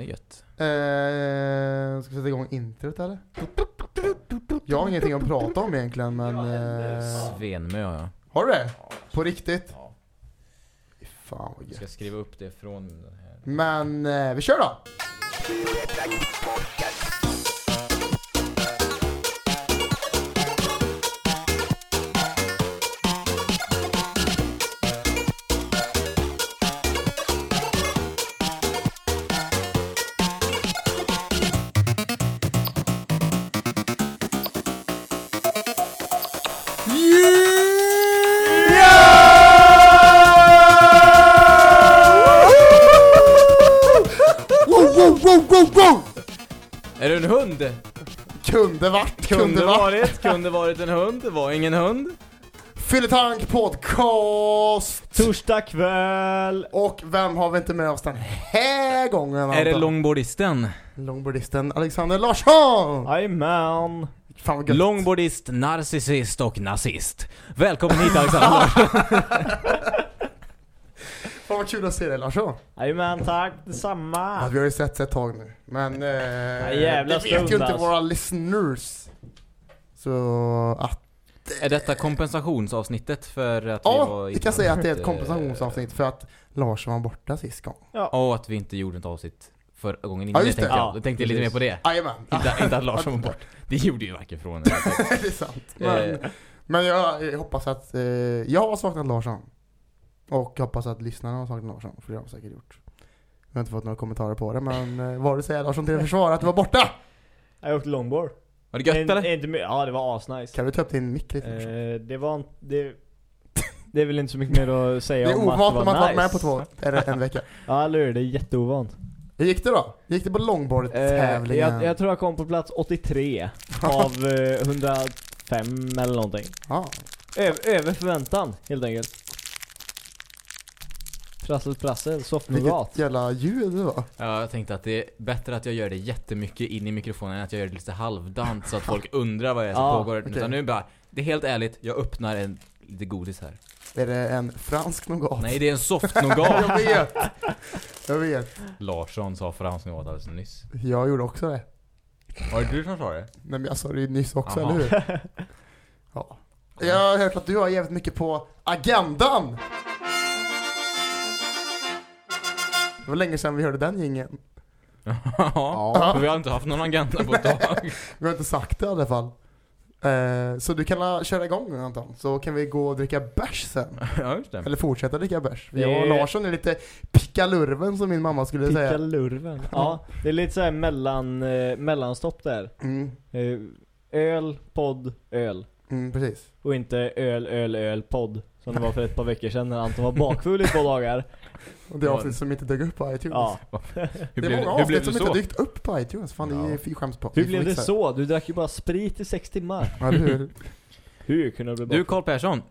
Det är gött. Eh, ska vi sätta igång introt eller? Jag har ingenting att prata om egentligen men... Eh, Svenmö ja. har du det? På riktigt? ja. Fy Fan vad Jag ska gött. skriva upp det från den här. Men eh, vi kör då! Kunde varit, kunde, Kunde varit. varit, kunde varit en hund, var ingen hund. Fylletank podcast! Torsdag kväll! Och vem har vi inte med oss den här gången? Är det Anton? longboardisten? Longboardisten Alexander Larsson! Jajamän! Longboardist, narcissist och nazist. Välkommen hit Alexander. Fan vad kul att se dig Larsson. Jajamän, tack Ja, detsamma! vi har ju sett ett tag nu. Men eh, det vet ju inte alltså. våra listeners. Så att... är detta kompensationsavsnittet för att vi Ja, var vi kan säga att det är ett eh, kompensationsavsnitt för att Larsson var borta sist gång. Och att vi inte gjorde ett avsnitt förra gången Ja, innan. just det. tänkte jag. Ja, Då tänkte jag lite mer på det. Jajamän. Inte, inte att Larsson var bort. Det gjorde ju varken från eller det är sant. Men, Eh, men jag, jag hoppas att... Eh, jag har saknat Larsson. Och hoppas att lyssnarna har saknat Larsson, för det har de säkert gjort. Jag har inte fått några kommentarer på det, men eh, vad du säger Larsson till försvar att du var borta! Jag åkte longboard. Var det gött En- eller? Inte, ja, det var asnice. Kan du ta upp din mick lite? Eh, det var det, det är väl inte så mycket mer att säga det är om att ovant det om var man varit nice. med på två, eller en vecka. Ja, eller hur? Det är jätteovant. Hur gick det då? Gick det på Eh, longboard-tävlingen? jag, jag tror jag kom på plats 83 av eh, 105 eller någonting. Ja. Ö- över förväntan, helt enkelt. Prassel prassel, softnougat. Vilket jävla ljud det var. Ja, jag tänkte att det är bättre att jag gör det jättemycket in i mikrofonen än att jag gör det lite halvdant så att folk undrar vad det är som Ja, pågår. okej. Utan nu bara, det är helt ärligt, jag öppnar en lite godis här. Är det en fransk nougat? Nej, det är en soft nougat. jag vet! Jag vet. Larsson sa fransk nougat alldeles nyss. Jag gjorde också det. Var det du som sa det? Nej men jag sa det nyss också, Aha. eller hur? Ja. Jag har hört att du har jävligt mycket på agendan! Var länge sedan vi hörde den jingeln. ja, för vi har inte haft någon agenda på ett tag. Vi har inte sagt det i alla fall. Eh, så du kan köra igång nu Anton, så kan vi gå och dricka bärs sen. ja, just det. Eller fortsätta dricka bärs. Jag och. Larsson är lite pickalurven som min mamma skulle säga. Pickalurven. Ja, det är lite såhär mellan, eh, mellanstopp där. Mm, Eh, öl, podd, öl. mm, precis. Och inte öl, öl, öl, podd. Som det var för ett par veckor sedan när Anton var bakfull i två dagar. Och det avsnitt som inte dök upp på iTunes. Ja. Hur det blev, är många avsnitt det som så? inte dykt upp på iTunes. Fan, det är Ja. fy skämspodd. Hur blev det så? Du drack ju bara sprit i sex timmar. Ja, hur? Hur kunde du bli Du bakfull? Karl Persson,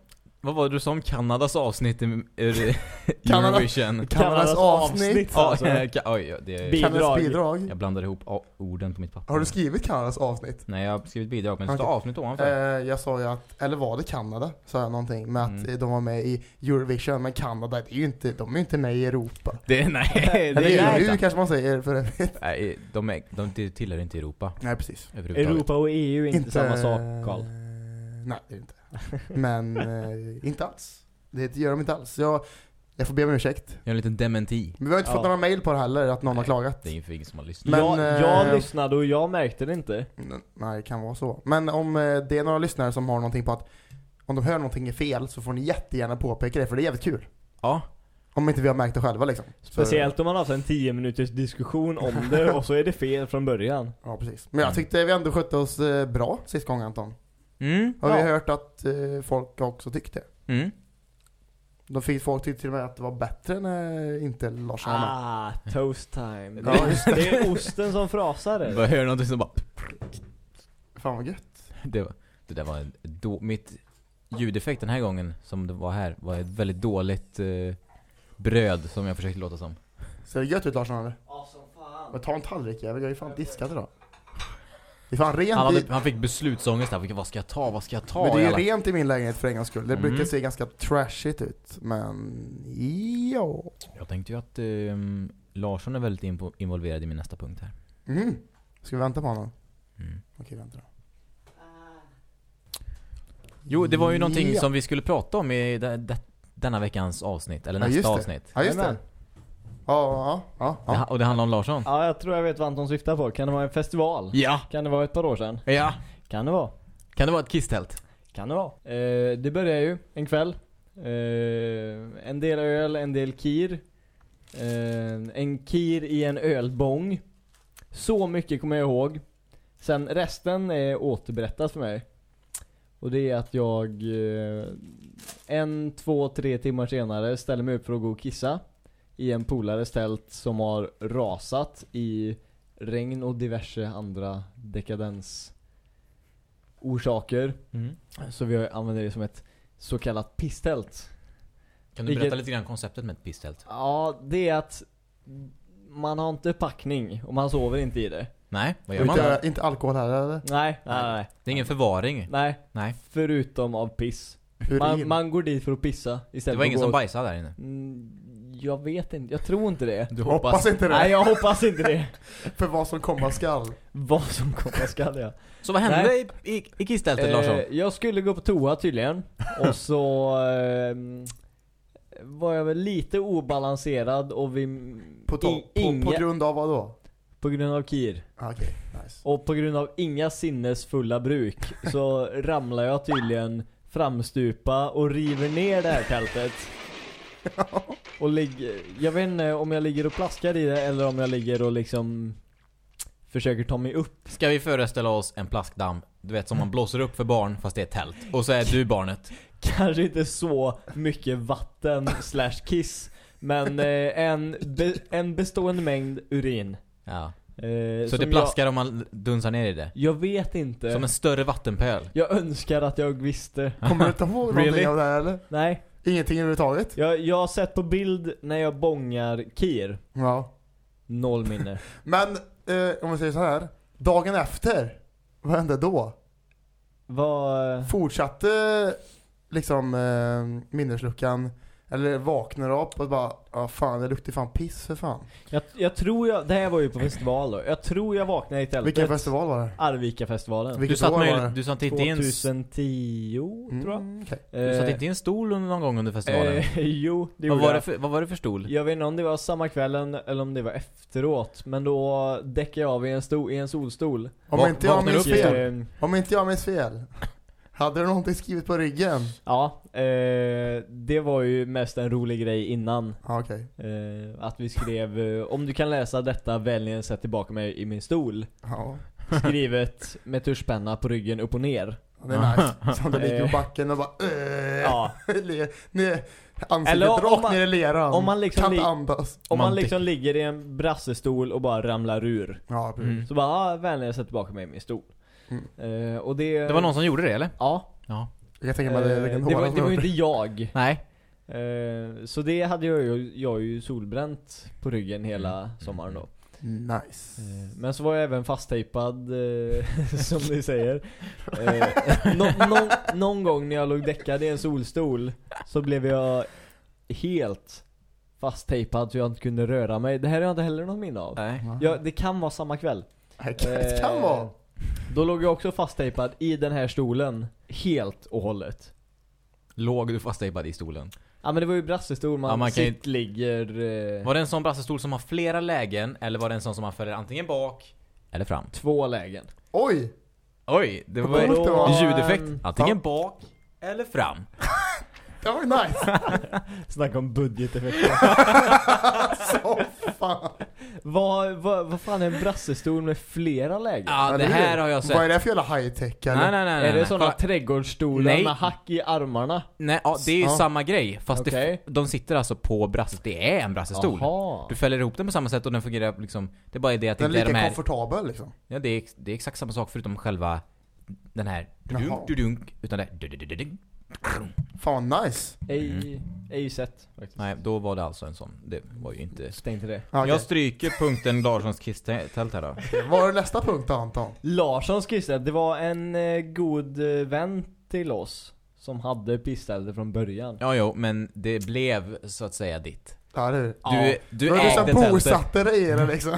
vad var det du sa om Kanadas avsnitt i Eurovision? Kanadas avsnitt. Ja, alltså. oj, Kanadas Bidrag. jag blandade ihop orden på mitt papper. Har du skrivit Kanadas avsnitt? Nej, jag har skrivit bidrag, men det står Okej. avsnitt ovanför. Eh, jag sa ju att, eller var det Kanada? Sa jag någonting med att Mm. de var med i Eurovision, men Kanada, det är ju inte, de är ju inte med i Europa. Det, nej, det Eller är EU inte. kanske man säger för övrigt. Nej, de, är, de tillhör inte Europa Nej, precis. Europa och EU är inte, samma sak, Karl. Nej, det är inte. Men eh, inte alls. Det gör de inte alls. Jag, jag får be om ursäkt. Jag har en liten dementi. Men vi har inte fått Ja. några mail på det heller, att någon har klagat. Det är för ingen som har lyssnat. Men, jag, jag eh, lyssnade och jag märkte det inte. N- Nej, det kan vara så. Men om eh, det är några lyssnare som har någonting på att om de hör någonting är fel så får ni jättegärna påpeka det, för det är jävligt kul. Ja, Om inte vi har märkt det själva liksom. Så- Speciellt om man har haft en 10 minuters diskussion om det och så är det fel från början. Ja, precis. Men jag tyckte vi ändå skötte oss eh, bra sist gång Anton. Mm, Har vi Ja. hört att eh, folk också tyckte. mm. De fick folk tyckte till och med att det var bättre när inte Larsson var med. Ah, toast time. Ja, Det, det är osten som frasar Jag eller? bara hör någonting som bara... Fan vad gött. Det, var, det där var en då, mitt ljudeffekt den här gången som det var här var ett väldigt dåligt eh, bröd som jag försökte låta som. Ser det gött ut Larsson eller? Ja som fan. Men ta en tallrik jävel, jag är ju fan diskad idag. Det är fan rent Han, i, hade, han fick beslutsångest där, vad ska jag ta, vad ska jag ta? men det är i ju rent i min lägenhet för en gångs skull. Det Mm. brukar se ganska trashigt ut. Men, ja. Jag tänkte ju att ehm, Larsson är väldigt invo- involverad i min nästa punkt här. Mm. Ska vi vänta på honom? Mm. Okej, vänta då. Jo, det var ju någonting Ja. som vi skulle prata om i de, de, denna veckans avsnitt, eller Ja, nästa just det. avsnitt. Ja, just det. Ja, ja, ja. Och det handlar om Larsson. Ja, jag tror jag vet vad Anton syftar på. Kan det vara en festival? Ja! Kan det vara ett par år sedan? Ja! Kan det vara? Kan det vara ett kisstält? Kan det vara. Eh, det börjar ju en kväll. Eh, en del öl, en del kir. Eh, en kir i en ölbång. Så mycket kommer jag ihåg. Sen resten är återberättat för mig. Och det är att jag eh, en, två, tre timmar senare ställer mig upp för att gå och kissa. I en polares tält som har rasat i regn och diverse andra dekadens orsaker. Mm. Så vi använder det som ett så kallat pisstält. Kan du Vilket- berätta lite grann konceptet med ett pisstält? Ja, det är att man har inte packning och man sover inte i det. Nej, vad gör man? Inte, inte alkohol här eller? Nej, nej, nej. Det är ingen förvaring. Nej, Nej. förutom av piss. Man, man går dit för att pissa istället Det var ingen som bajsade där inne. Jag vet inte, jag tror inte det. Du Hoppas inte det. Nej, jag hoppas inte det. För vad som komma skall. Vad som komma skall jag. Så vad hände i, i, i kisstältet Larsson? Eh, jag skulle gå på toa tydligen. Och så ehm, var jag väl lite obalanserad och vi... På, på, på grund av vad då? på grund av kir. Ah, Okej, nice. Och på grund av inga sinnesfulla bruk så ramlar jag tydligen framstupa och river ner det här tältet. Och ligger, jag vet inte om jag ligger och plaskar i det eller om jag ligger och liksom försöker ta mig upp. Ska vi föreställa oss en plaskdamm, du vet som man blåser upp för barn fast det är ett tält. Och så är du barnet. Kanske inte så mycket vatten slash kiss. Men eh, en, be, en bestående mängd urin. Ja. Eh, Så det plaskar om man dunsar ner i det. Jag, jag vet inte. Som en större vattenpöl. Jag önskar att jag visste. Kommer du inte ihåg någonting Really? av det här eller? Nej. Ingenting överhuvudtaget? Jag, jag har sett på bild när jag bångar Kir. Ja. Noll minne. Men, eh, om man säger så här. Dagen efter, vad hände då? Vad... Fortsatte liksom eh, minnesluckan, eller vaknade upp och bara, ja fan det luktar fan piss för fan. Jag, jag tror jag... Det här var ju på festival då. Jag tror jag vaknade i tältet. Vilken festival var det? Arvika-festivalen. Du satt, med, du satt inte i en, s- 2010 tror jag. Mm, okej. du satt inte i en stol under någon gång under festivalen? Eh, jo, det vad, var det jag. för, vad var det för stol? Jag vet inte om det var samma kvällen eller om det var efteråt. Men då däckade jag av i en, sto- i en solstol. Om Va- inte jag vaknar minns fel, Eh, om inte jag minns fel. Hade du någonting skrivet på ryggen? Ja, eh, det var ju mest en rolig grej innan. Ja okej. Eh, att vi skrev eh, Om du kan läsa detta vänligen sätt tillbaka mig i min stol. Ja. Skrivet med tuschpenna på ryggen upp och ner. Det är nice. Som det ligger på backen och bara äh, Ja. ner, Ansiktet Eller om rakt man- ner i leran. om man liksom kan inte andas. Om man Man liksom ligger i en brassestol och bara ramlar ur. Ja. Mm. Så bara, ah, vänligen sätt tillbaka mig i min stol. Eh, och det... Det var någon som gjorde det eller? Ja. Ja. Jag tänka mig det Eh, vilken det, var, det var ju inte jag. Nej. Eh, så det hade jag ju, jag ju solbränt på ryggen hela Mm. sommaren då. Nice. Men så var jag även fasttejpad, som ni säger. Nå- nå- någon gång när jag låg däckad i en solstol så blev jag helt fasttejpad så jag inte kunde röra mig. Det här har jag inte heller något minne av. Nej. Ja, det kan vara samma kväll. Det kan, det vara. Då låg jag också fasttejpad i den här stolen, helt och hållet. Låg du fasttejpad i stolen? Ja men det var ju brassestol, man, Ja, man kan ju- sitt ligger... Eh, Var det en sån brassestol som har flera lägen, eller var det en sån som man fäller antingen bak eller fram? två lägen. Oj! Oj, det var coolt det var. en ljudeffekt. Antingen bak eller fram. Det var ju nice! Snacka om budgeteffekter. Så fan. vad, vad, vad fan är en brassestol med flera lägen? Ja, det här har jag Vad är sett. det för jävla high tech eller? Nej, nej, nej. nej är det nej. sådana Kolla. trädgårdsstolar Nej. med hack i armarna? Nej, ja, det är ju Ja. samma grej. Fast Okej. det, de sitter alltså på brasses. Det är en brassestol. Jaha. Du fäller ihop den på samma sätt och den fungerar liksom... Det är bara det att det Den är inte är lika de här... komfortabel liksom. Ja, det är, det är exakt samma sak förutom själva den här... Jaha. Dudunk, dudunk, utan det är... Fan nice. Ej, ej sett faktiskt. Nej, då var det alltså en sån. Det var ju inte... Stäng till det. Okej. Jag stryker punkten Larssons kisstält här då. Vad är nästa punkt då Anton? Larssons kisstält, det var en eh, god eh, vän till oss som hade pisstälte från början. Ja, jo, men det blev så att säga ditt. Ja, det är Du, Ja. du Du ägde liksom tältet. bosatte dig i det liksom.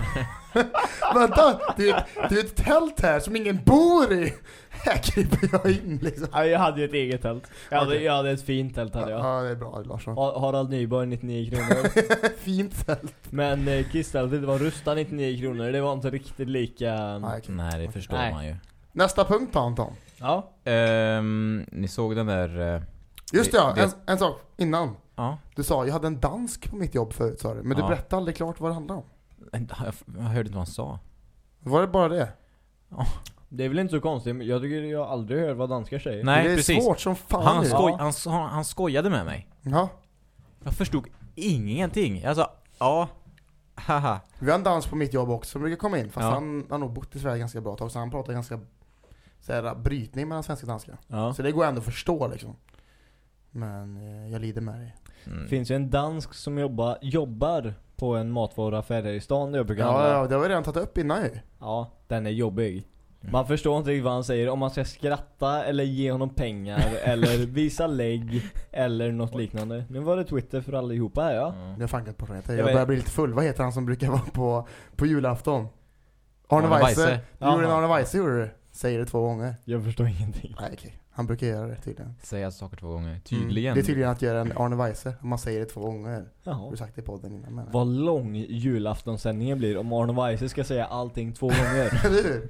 Vänta, det är, ett, det är ett tält här som ingen bor i. Här kryper jag in liksom. Ja, jag hade ju ett eget tält. Jag hade, Okej. jag hade ett fint tält hade jag. Ja, det är bra Larsson. Ha- Harald Nyborg 99 kronor. Fint tält. Men eh, kisstältet var Rusta 99 kronor. Det var inte riktigt lika... Nej, okej. Nej, det förstår Nej. man ju. Nästa punkt då Anton. Ja. Ehm, ni såg den där... eh, Just Det- det, ja, det- en, en sak innan. Ja. Du sa, jag hade en dansk på mitt jobb förut sa du. Men du Ja. berättade aldrig klart vad det handlade om. Jag, jag hörde inte vad han sa. Var det bara det? Det är väl inte så konstigt, men jag tycker jag har aldrig hört vad danskar säger. Nej, det är precis. svårt som fan Han, nu. skoj, Ja. han, han, han skojade med mig. Ja. Jag förstod ingenting. Jag sa, ja, haha. Vi har en dans på mitt jobb också som brukar komma in. Fast Ja. han har nog bott i Sverige ganska bra tag. Så han pratar ganska såhär, brytning mellan svenska och danska. Ja. Så det går ändå att förstå liksom. Men eh, jag lider med dig. Mm. finns ju en dansk som jobbar, jobbar på en matvaruaffär här i stan där jag brukar Ja, handla. ja, det har vi redan tagit upp innan ju. Ja, den är jobbig. Mm. Man förstår inte riktigt vad han säger, om man ska skratta eller ge honom pengar eller visa lägg eller något liknande. Nu var det Twitter för allihopa här ja. Ja. Det har fan glömt bort vad han heter. Jag Jag börjar bli lite full. Vad heter han som brukar vara på, på julafton? Arne, Weise. Weise. Du gjorde en Jaha. Arne Weise gjorde du. Säger det två gånger. Jag förstår ingenting. Nej okej. Han brukar göra det tydligen. Säga saker två gånger. Mm. Tydligen. Det är tydligen att göra en Arne Weise. Om man säger det två gånger. Har Jaha. du sagt det i podden innan men. Vad lång julaftonsändningen blir om Arne Weise ska säga allting två gånger. Eller hur?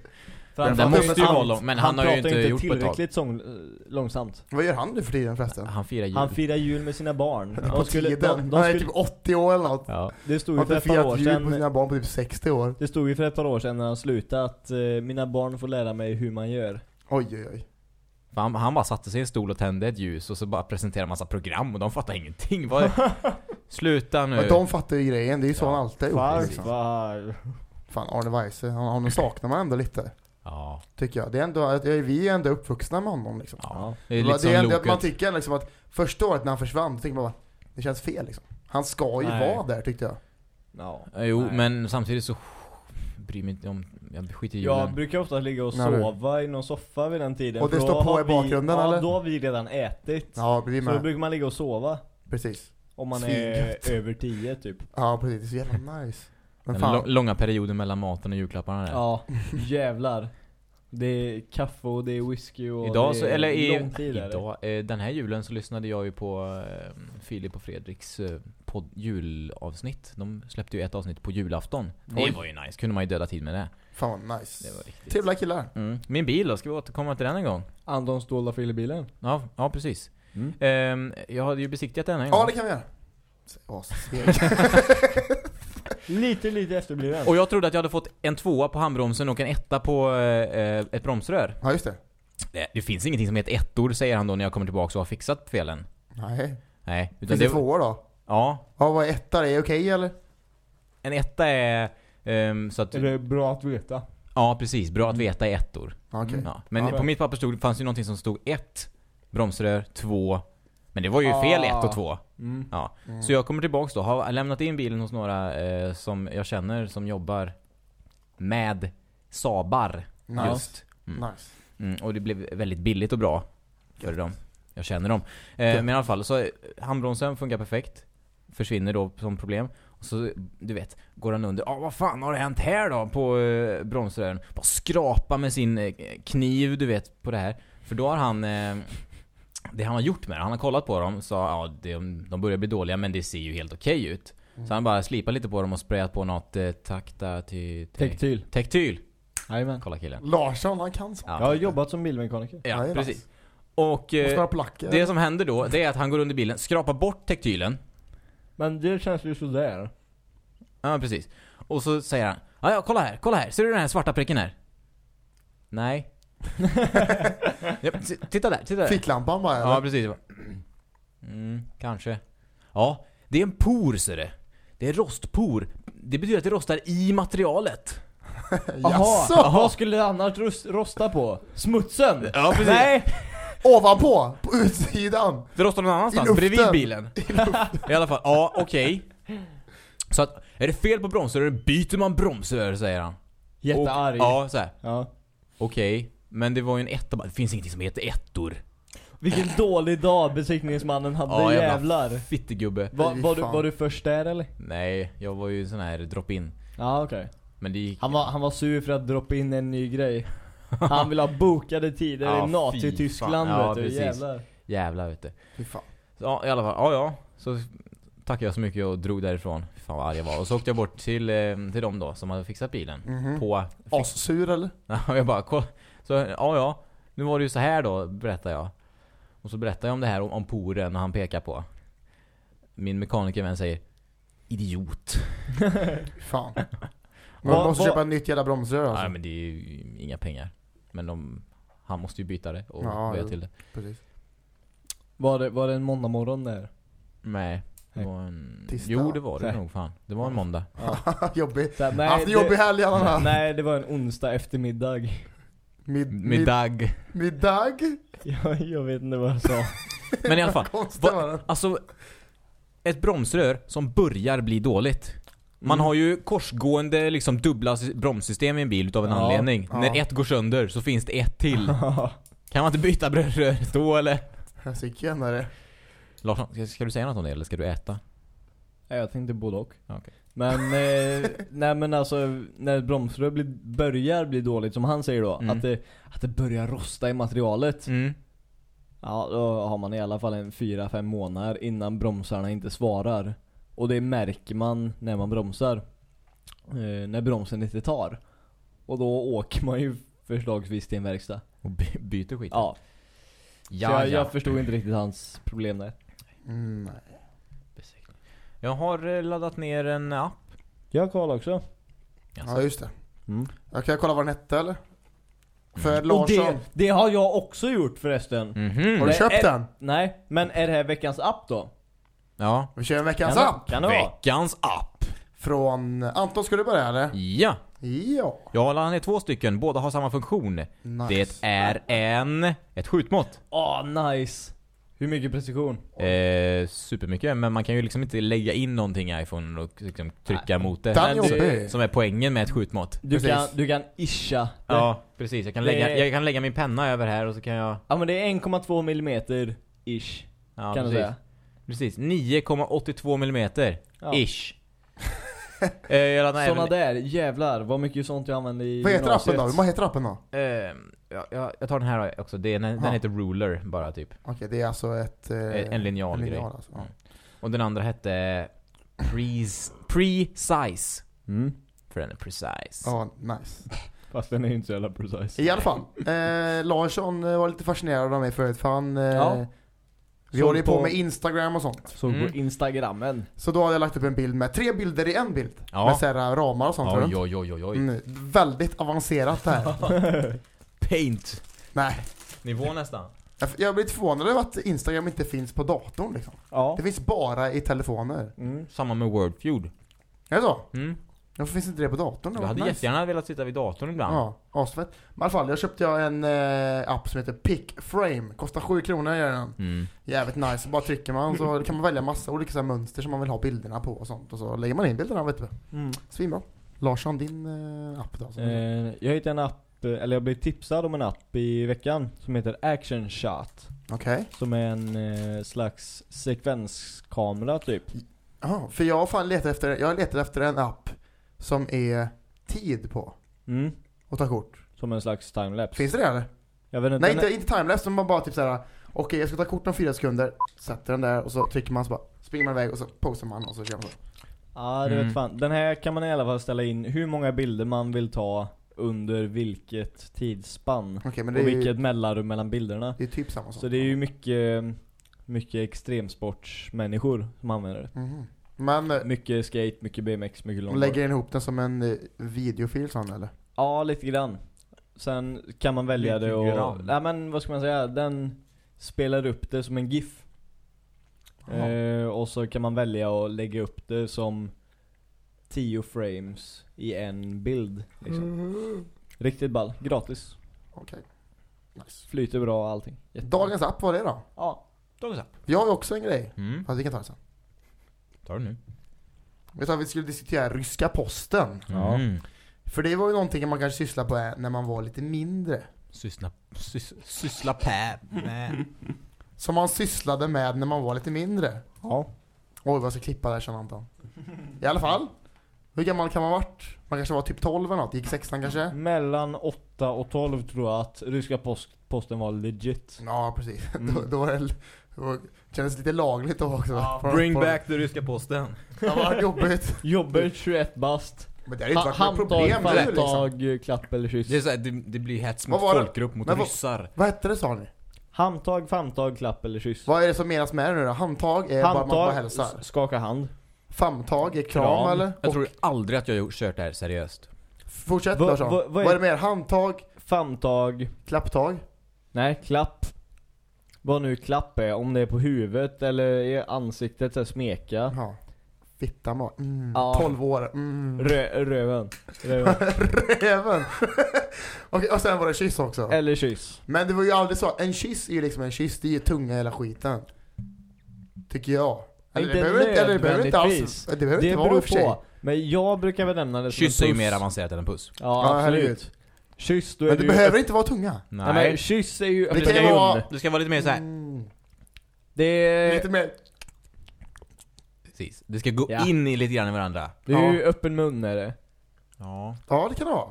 För Den han måste pratar ju inte- vara lång, men han har ju inte gjort på ett tag. tillräckligt sång, långsamt. Vad gör han nu för tiden förresten? Han firar jul. Han firar jul med sina barn. På De skulle, tiden. de, de han är skulle, typ 80 år eller något. ja. det stod Han ju har för ett par år firat jul på sedan sina barn på typ 60 år. Det stod ju för ett par år sedan när han slutade att eh, mina barn får lära mig hur man gör. Oj oj oj. För Han, han bara satte sig i en stol och tände ett ljus och så bara presenterade massa program och de fattade ingenting. Vad Sluta nu. Men de fattar ju grejen. Det är ju så Ja. han alltid har gjort. Liksom. Fan Arne Weise. Han, honom saknar man ändå lite. Ja. Tycker jag. Det är ändå, att- vi är ändå uppvuxna med honom liksom. ja. Det är Det lite är som ändå, att man tycker liksom att första året när han försvann, då tänker man bara, det känns fel liksom. Han ska ju Nej. vara där tyckte jag. Ja. Ja, Jo, Nej. men samtidigt så bryr mig inte om... Jag skiter i Jag julen. brukar ofta ligga och Nej, sova i någon soffa vid den tiden. Och det står på har i bakgrunden, vi, eller? Ja, då har vi redan ätit. Ja, vi Så då brukar man ligga och sova. Precis. Om man Svinget. är över 10 typ. Ja, precis. Det är så jävla nice. Men fan. lång- långa perioden mellan maten och julklapparna där. Ja, jävlar. Det är kaffe och det är whisky och Idag det så, eller i, lång tid det. idag, eh, den här julen så lyssnade jag ju på eh, Filip och Fredriks eh, podd, julavsnitt. De släppte ju ett avsnitt på julafton. Det Oj. var ju nice, kunde man ju döda tid med det. Fan vad nice. Det var riktigt. Trevliga killar. Mm. Min bil då, ska vi återkomma till den en gång? Antons dolda fyllebilen. Ja, ja precis. Mm. Ehm, jag hade ju besiktigat den en gång. Ja, det kan vi göra. Asseg. Lite, lite efterbliven. Och jag trodde att jag hade fått en tvåa på handbromsen och en etta på eh, ett bromsrör. Ja, just det. Det, det finns ingenting som heter ettor, säger han då när jag kommer tillbaka och har fixat felen. Nej. Nej, utan Finns det det, tvåor då? Ja, Ja, vad är etta? Är det okej eller? en etta är ehm, så att... Är det bra att veta? Ja, precis. Bra att veta är ettor. Ja, Okej. Ja. Men Ja. på mitt papper stod, fanns ju någonting som stod ett bromsrör, två. Men det var ju fel Ah. ett och två. Mm. Ja. Mm. Så jag kommer tillbaks då, har lämnat in bilen hos några eh, som jag känner som jobbar med Sabar Nice. just. Mm. Nice. Mm, och det blev väldigt billigt och bra för dem. Jag känner dem. Eh, men i alla fall, så handbromsen funkar perfekt. Försvinner då som problem. Och så, du vet, går han under. Ja, vad fan har det hänt här då på eh, bromsrören? Bara skrapa med sin eh, kniv, du vet, på det här. För då har han... Eh, det han har gjort med det, han har kollat på dem, sa ja, det, de börjar bli dåliga men det ser ju helt okej ut. Mm. Så han bara slipat lite på dem och sprayat på något eh, takta till... Tektyl. Tektyl! Jajamän. Kolla killen. Larsson, han kan så. Ja, Jag har jobbat som bilmekaniker. Ja, Ja, det är precis. Och eh, det som händer då, det är att han går under bilen, skrapar bort tektylen. Men det känns ju sådär. Ja, precis. Och så säger han, ja, ja, kolla här, kolla här, ser du den här svarta pricken här? Nej. ja, titta där, titta där. Ficklampan bara Ja, eller? precis. Mm, kanske. Ja, det är en por ser det. Det är rostpor. Det betyder att det rostar i materialet. Jaha, Jaså? vad skulle det annars rosta på? Smutsen? Ja, precis. Nej! Ovanpå! På utsidan! Det rostar någon annanstans, I bredvid luften. bilen. I alla fall, ja okej. Så att, är det fel på bromsrör byter man bromsrör säger han. Jättearg. Och, ja, så här. Ja. Okej, men det var ju en etta bara. Det finns ingenting som heter ettor. Vilken dålig dag besiktningsmannen hade, Ja, jävla jävlar. Fittegubbe. Va, Fy var, du, var du först där eller? Nej, jag var ju sån här drop-in. Ja okej. Men det gick... Han var, han var sur för att droppa in en ny grej. Han vill ha bokade tider Ja, i fy Nazi-Tyskland. Ja, vet du, precis. jävlar. Jävlar vet du. Fy fan. Så, ja, i alla fall. Ja, ja. Så tackade jag så mycket och drog därifrån. Fan vad arg jag var. Och så åkte jag bort till, eh, till dem då som hade fixat bilen. Mhm. På... Assur eller? Ja, jag bara kolla. Så, ja ja. Nu var det ju så här då, berättar jag. Och så berättar jag om det här om, om poren och han pekar på. Min mekanikervän säger Idiot. Fan. Man Vad- måste vad- köpa ett nytt jävla bromsrör alltså. Nej men det är ju inga pengar. Men de, han måste ju byta det och Ja, höja jo. till det. Precis. Var det, var det en måndag morgon där? Nej. Det Nej. var en... Tisdag. Jo det var det Nej. nog fan. Det var en måndag. Jobbigt. Så här, nej, Haft en jobbig helg alla. Nej, det var en onsdag eftermiddag. Mid, mid, Middag. middag? Jag, jag vet inte vad jag sa. Men i alla fall. Va-. Alltså, ett bromsrör som börjar bli dåligt. Man Mm. har ju korsgående liksom dubbla sy- bromssystem i en bil utav en Ja, anledning. ja. När ett går sönder så finns det ett till. Kan man inte byta rör då eller? Jag tycker gärna det. Larsson, ska, ska du säga något om det eller ska du äta? Nej, jag tänkte både och. Okej. Men, eh, nej men alltså när ett bromsrör blir, börjar bli dåligt, som han säger då, Mm. att, det, att det börjar rosta i materialet. Mm. Ja, då har man i alla fall en 4-5 månader innan bromsarna inte svarar. Och det märker man när man bromsar. Eh, när bromsen inte tar. Och då åker man ju förslagsvis till en verkstad. Och by, byter skit. Ja, så jag, ja. jag förstod inte riktigt hans problem där. Mm, nej. Jag har eh, laddat ner en app. Jag kollade också. Alltså. Ja just det. Mm. Jag kan jag kolla vad den hette eller? För Mm. Och Larsson, det, det har jag också gjort förresten. Mhm. har du köpt är- den? Nej, men är det här veckans app då? Ja. Vi kör en veckans Kan app. Kan? Veckans app. Från Anton, ska du börja eller? Ja. Ja. Jag har laddat ner två stycken. Båda har samma funktion. Nice. Det är en... Ett skjutmått. Åh, nice! Hur mycket precision? Eh, supermycket, men man kan ju liksom inte lägga in någonting i iPhone och liksom trycka mot det. Men det- Som är poängen med ett skjutmått. Du Precis. kan, du kan ischa. Ja, precis. Jag kan, Det lägga, är- jag kan lägga min penna över här och så kan jag... Ja men det är 1,2 millimeter ish. Ja, kan du precis. säga. Precis. 9,82 millimeter. Ja. Ish. eh, Såna även... där, jävlar vad mycket sånt jag använde i Vad heter appen då? Vad heter appen då? Eh, ja, ja, jag tar den här också. Det är, den, den Ja. heter Ruler bara typ. Okej, det är alltså ett... eh, en linjal en grej. alltså. Ja. Mm. Och den andra hette Pre- Precise. Mm. För den är precise. ja, nice. Fast den är ju inte så jävla precise. I alla fall. Eh, Larsson eh, var lite fascinerad av mig förut för han... Eh, Ja. Vi Såg håller ju på på- med Instagram och sånt. Såg Mm. på instagrammen. Så då hade jag lagt upp en bild med tre bilder i en bild. Ja. Med så här ramar och sånt. Oj, oj, oj, oj, oj. Mm, väldigt avancerat det här. Paint. Nej. Nivå nästan. Jag, jag blir lite förvånad över att Instagram inte finns på datorn liksom. Ja. Det finns bara i telefoner. Mm. Samma med Wordfeud. Är det så? Mm. Varför finns inte det på datorn? Det Jag var hade nice. jättegärna velat sitta vid datorn ibland. Ja, asfett. Men i alla fall, jag köpte jag en eh, app som heter Pickframe. Kostar 7 kronor gör den. Mm. Jävligt nice. Bara trycker man så kan man välja massa olika så här mönster som man vill ha bilderna på och sånt. Och så lägger man in bilderna vet du. Mm. Svinbra. Larsson, din eh, app då? Som Eh, jag hittade en app, eh, eller jag blev tipsad om en app i veckan som heter Action Shot. Okej. Som är en eh, slags sekvenskamera typ. Ja, för jag har fan letat efter, jag letar efter en app som är tid på Mm. och ta kort. Som en slags timelapse. Finns det det eller? Jag vet inte. Nej inte, inte timelapse, som man bara typ såhär Okej jag ska ta kort om fyra sekunder, sätter den där och så trycker man så bara Springer man iväg och så posar man och så kör man så. Ja, det Mm. vet fan. Den här kan man i alla fall ställa in hur många bilder man vill ta under vilket tidsspann. Det Och är ju vilket mellanrum mellan bilderna. det är typ samma sak. Så det är ju mycket, mycket extremsportsmänniskor som använder det. Mhm. Men eh, Mycket skate, mycket BMX, mycket de longboard. lägger ihop den som en eh, videofil sån eller? Ja, lite grann. Sen kan man välja Lite det och... grann. Nej men vad ska man säga? Den spelar upp det som en GIF. Eh, och så kan man välja att lägga upp det som 10 frames i en bild. Liksom. Mm. Riktigt ball. Gratis. Okej. Nice. Flyter bra och allting. Jättebra. Dagens app var det då? Ja. Dagens app. Jag har ju också en grej. Mm. Fast vi kan ta det sen. Tar du nu? Sa att vi skulle diskutera ryska posten. Ja. Mm. För det var ju någonting man kanske sysslade på när man var lite mindre. Syssla, sys, syssla pä med. Som man sysslade med när man var lite mindre. Ja. Oj vad jag ska klippa där känner Anton. I alla fall. Hur gammal kan man ha varit? Man kanske var typ 12 eller något, gick sexan kanske? Mellan 8 och 12 tror jag att ryska post, posten var legit. Ja precis. Mm. Då, då var det, då kändes lite lagligt då också. På- Bring på- back the ryska posten. Det har varit jobbigt. Jobbet 21 bast. Men det har ju inte Ha, varit något handtag, problem nu liksom. handtag, klapp eller kyss. Det, är så här, det, det blir hets Vad mot det? folkgrupp, mot Men vad- ryssar. Vad hette det sa ni? Handtag, famtag, klapp eller kyss. Vad är det som menas med det nu då? Handtag är bara man bara Handtag, hälsar. skaka hand. Famtag är kram, Kram. eller? Jag Och tror aldrig att jag har kört det här seriöst. Fortsätt Va- Larsson. va- vad är- Vad är det mer? Handtag, Famtag. klapptag? Nej, klapp. Vad nu klapp är, om det är på huvudet eller i ansiktet, så här smeka. Ja. Fitta ma. Mm. Ja. 12 år. Mm. Rö, röven. röven. Räven. Okej, och sen var det kyss också. eller kyss. Men det var ju aldrig så. En kyss är ju liksom en kyss, det är ju tunga hela skiten. Tycker jag. Eller Inte det behöver inte, eller det behöver inte alls, det behöver Det inte vara beror och för sig. på. Men jag brukar benämna det som Kyss är ju mer avancerat än en puss. Ja, Ja, herregud. absolut. Kyss, då är Men det det ju... behöver inte vara tunga. Nej men kyss är ju Det kan ju mun. vara- Du ska vara lite mer såhär, Mm. Det är, Lite mer. precis. Det ska gå Ja. in i lite grann i varandra. det är ju Ja. öppen mun är det. Ja. Ja, det kan det vara.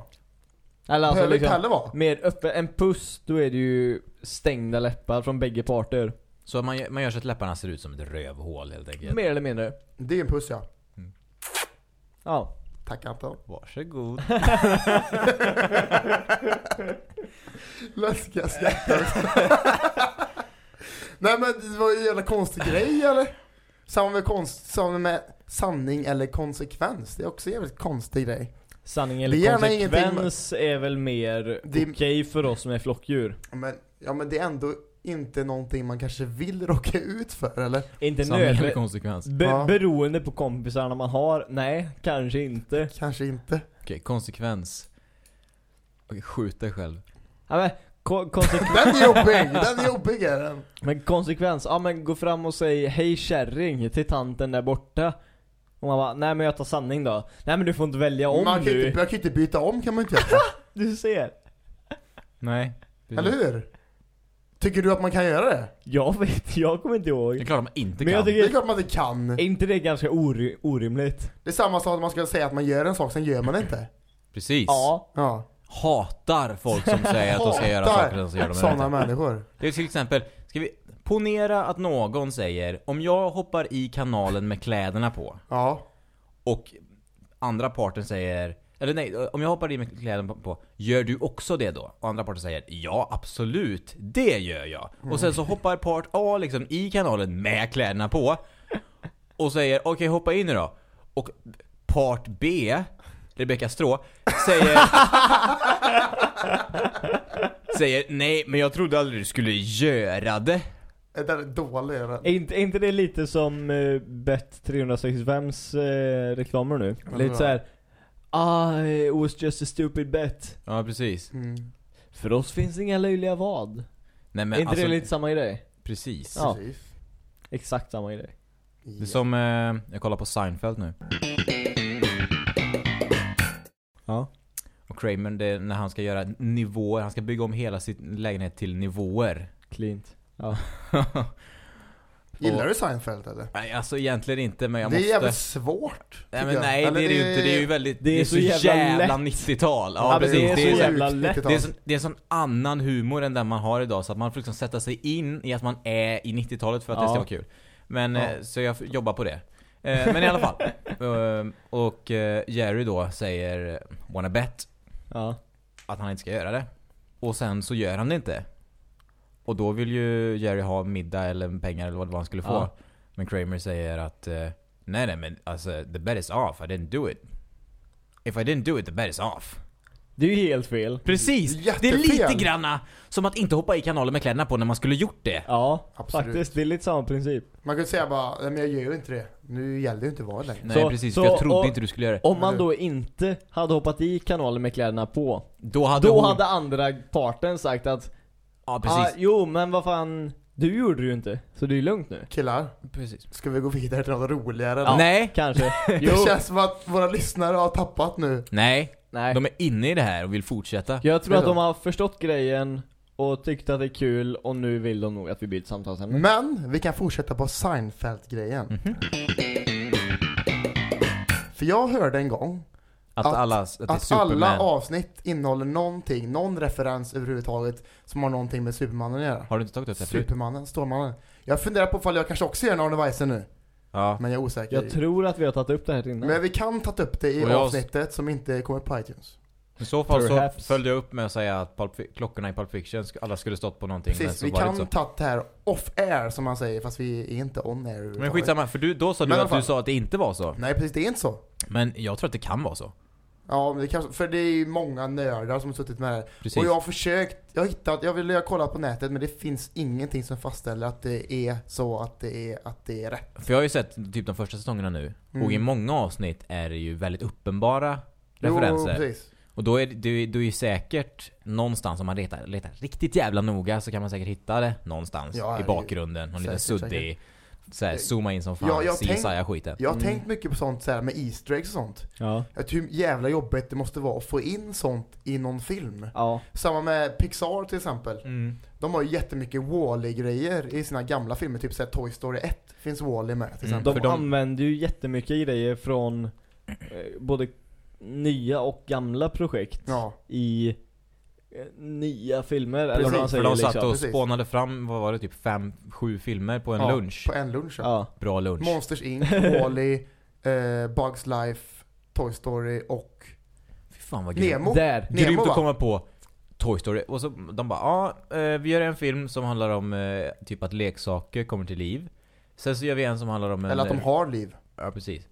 Eller alltså behöver inte liksom, heller vara. mer öppen, en puss, då är det ju stängda läppar från bägge parter. Så man, gör- man gör så att läpparna ser ut som ett rövhål helt enkelt. Mer eller mindre. Det är en puss ja. Ja. Tack Anton. Varsågod. Läskiga skrattar. Nej men det var ju en jävla konstig grej eller? Samma med, konst, samma med sanning eller konsekvens. Det är också en jävligt konstig grej. Sanning eller konsekvens är väl mer Det- okej för oss som är flockdjur. Men, ja men det är ändå inte någonting man kanske vill råka ut för eller? Inte nödvändigt. konsekvens. Be- Ja. Beroende på kompisarna man har. Nej, kanske inte. Kanske inte. Okej, konsekvens. Okej, skjut dig själv. Ja, men, ko- konsekvens. Den är jobbig! Den är jobbig är den. Men konsekvens, ja men gå fram och säg hej kärring till tanten där borta. Och man bara, nej men jag tar sanning då. Nej men du får inte välja om man kan du. inte, man kan inte byta om kan man inte göra. Du ser. Nej. eller hur? Tycker du att man kan göra det? Jag vet, jag kommer inte Det är ihåg. klart man inte Men kan. jag Det är tycker, klart man inte kan. är inte det ganska ory- orimligt? Det är samma sak att man ska säga att man gör en sak, sen gör man inte. Precis. Ja. Ja. Hatar folk som säger att de ska göra Hatar saker och så gör de det Sådana inte. människor. Det är till exempel, ska vi ponera att någon säger om jag hoppar i kanalen med kläderna på Ja. och andra parten säger eller nej, om jag hoppar i med kläderna på, på, gör du också det då? Och andra parten säger ja, absolut, det gör jag. Och sen så hoppar part A liksom i kanalen med kläderna på och säger okej, hoppa in nu då. Och part B, Rebecca Strå, säger säger nej, men jag trodde aldrig du skulle göra det. Det där är dålig. är inte, är inte det lite som uh, Bet365s uh, reklamer nu? Lite såhär I was just a stupid bet. Ja, precis. Mm. För oss finns inga löjliga vad. Nej men är inte alltså, det lite samma grej? precis. Ja. Precis. Exakt samma grej. Det är som, eh, jag kollar på Seinfeld nu. Ja. Och Kramer, det är när han ska göra nivåer, han ska bygga om hela sin lägenhet till nivåer. Cleant. Gillar du Seinfeld eller? Nej, alltså egentligen inte, men jag det är måste... jävligt svårt. nej men nej, Eller det är det ju inte. Det är ju väldigt... Det är, så, jävla, 90-tal. Ja, precis. det är Det så är, så, jävla lätt. 90-tal. det, är så, det är sån annan humor än den man har idag, så att man får liksom sätta sig in i att man är i 90-talet för att det Ja. ska vara kul. Men, Ja. eh, så jag jobbar på det. Eh, Men i alla fall. Eh, Och eh, Jerry då säger 'Wanna bet' Ja. att han inte ska göra det. Och sen så gör han det inte. Och då vill ju Jerry ha middag eller pengar eller vad han skulle få. Ja. Men Kramer säger att eh, nej nej men alltså the bet is off, I didn't do it. If I didn't do it the bet is off. Det är ju helt fel. Precis! Det är Jättefel. lite granna som att inte hoppa i kanalen med kläderna på när man skulle gjort det. Ja, Absolut. faktiskt. Det är lite samma princip. Man kan säga bara, nej men jag gör ju inte det. Nu gäller det ju inte vad längre. Nej Så- precis, så- för jag trodde och- inte du skulle göra det. Om man då inte hade hoppat i kanalen med kläderna på, Då hade då hon... hade andra parten sagt att Ja, Ah, precis. jo, men vad fan. Du gjorde det ju inte. Så det är lugnt nu. Killar, precis. ska vi gå vidare till något roligare? Ja. Nej, Kanske. Det Jo. känns som att våra lyssnare har tappat nu. nej. Nej. De är inne i det här och vill fortsätta. Jag tror Det att de har förstått grejen och tyckt att det är kul och nu vill de nog att vi byter samtalsämne. Men vi kan fortsätta på Seinfeld-grejen. Mhm. För jag hörde en gång Att, Att- alla, att att alla avsnitt innehåller någonting, någon referens överhuvudtaget som har någonting med Supermannen att göra. Har du inte tagit upp det förut? Supermannen, Stålmannen. Jag funderar på ifall jag kanske också gör en Arne Weise nu, Ja. men jag är osäker. Jag tror att vi har tagit upp det här innan. men vi kan ta upp det i jag- avsnittet som inte kommer på iTunes. I så fall så Perhaps. följde jag upp med att säga att Pulp, klockorna i Pulp Fiction, alla skulle stått på någonting Precis, så vi kan så. ta det här off-air som man säger, fast vi är inte on-air Men skitsamma, för du, då sa Men du att du fall. sa att det inte var så. Nej precis, det är inte så. Men jag tror att det kan vara så. Ja, men det kan, för det är ju många nördar som har suttit med det här. Precis. Och jag har försökt, jag har hittat, jag ville ha kollat på nätet men det finns ingenting som fastställer att det är så att det är, att det är rätt. För jag har ju sett typ de första säsongerna nu, Mm. och i många avsnitt är det ju väldigt uppenbara Jo, referenser. precis. Och då är det, det, det är ju säkert någonstans, om man letar, letar riktigt jävla noga så kan man säkert hitta det någonstans Ja, i bakgrunden. Någon liten suddig, såhär zooma in som fan, Ja, jag CSI tänk- skiten. Jag har Mm. tänkt mycket på sånt så här med Easter eggs och sånt. Ja. Att hur jävla jobbigt det måste vara att få in sånt i någon film. Ja. Samma med Pixar till exempel. Mm. De har ju jättemycket Wall-E-grejer i sina gamla filmer, typ såhär Toy Story 1 finns Wall-E med till Mm. exempel. De, För de- använder ju jättemycket grejer från eh, både nya och gamla projekt Ja, i eh, nya filmer. eller vad Precis, man För säger de satt liksom. och Precis. spånade fram, vad var det, typ fem, sju filmer på en ja, lunch. På en lunch ja. Ja. Bra lunch. Monsters Inc, Wall-E, eh, Bugs Life, Toy Story och Fy fan vad grymt. Nemo. Där. Nemo, Grymt va? att komma på Toy Story. Och så de bara, ja, eh, vi gör en film som handlar om eh, typ att leksaker kommer till liv. Sen så gör vi en som handlar om en... Eller att de har liv. Ja, precis.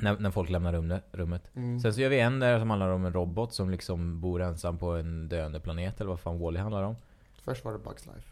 När, när folk lämnar rummet. rummet. Mm. Sen så gör vi en där som handlar om en robot som liksom bor ensam på en döende planet, eller vad fan Wall-E handlar om. Först var det Bugs Life.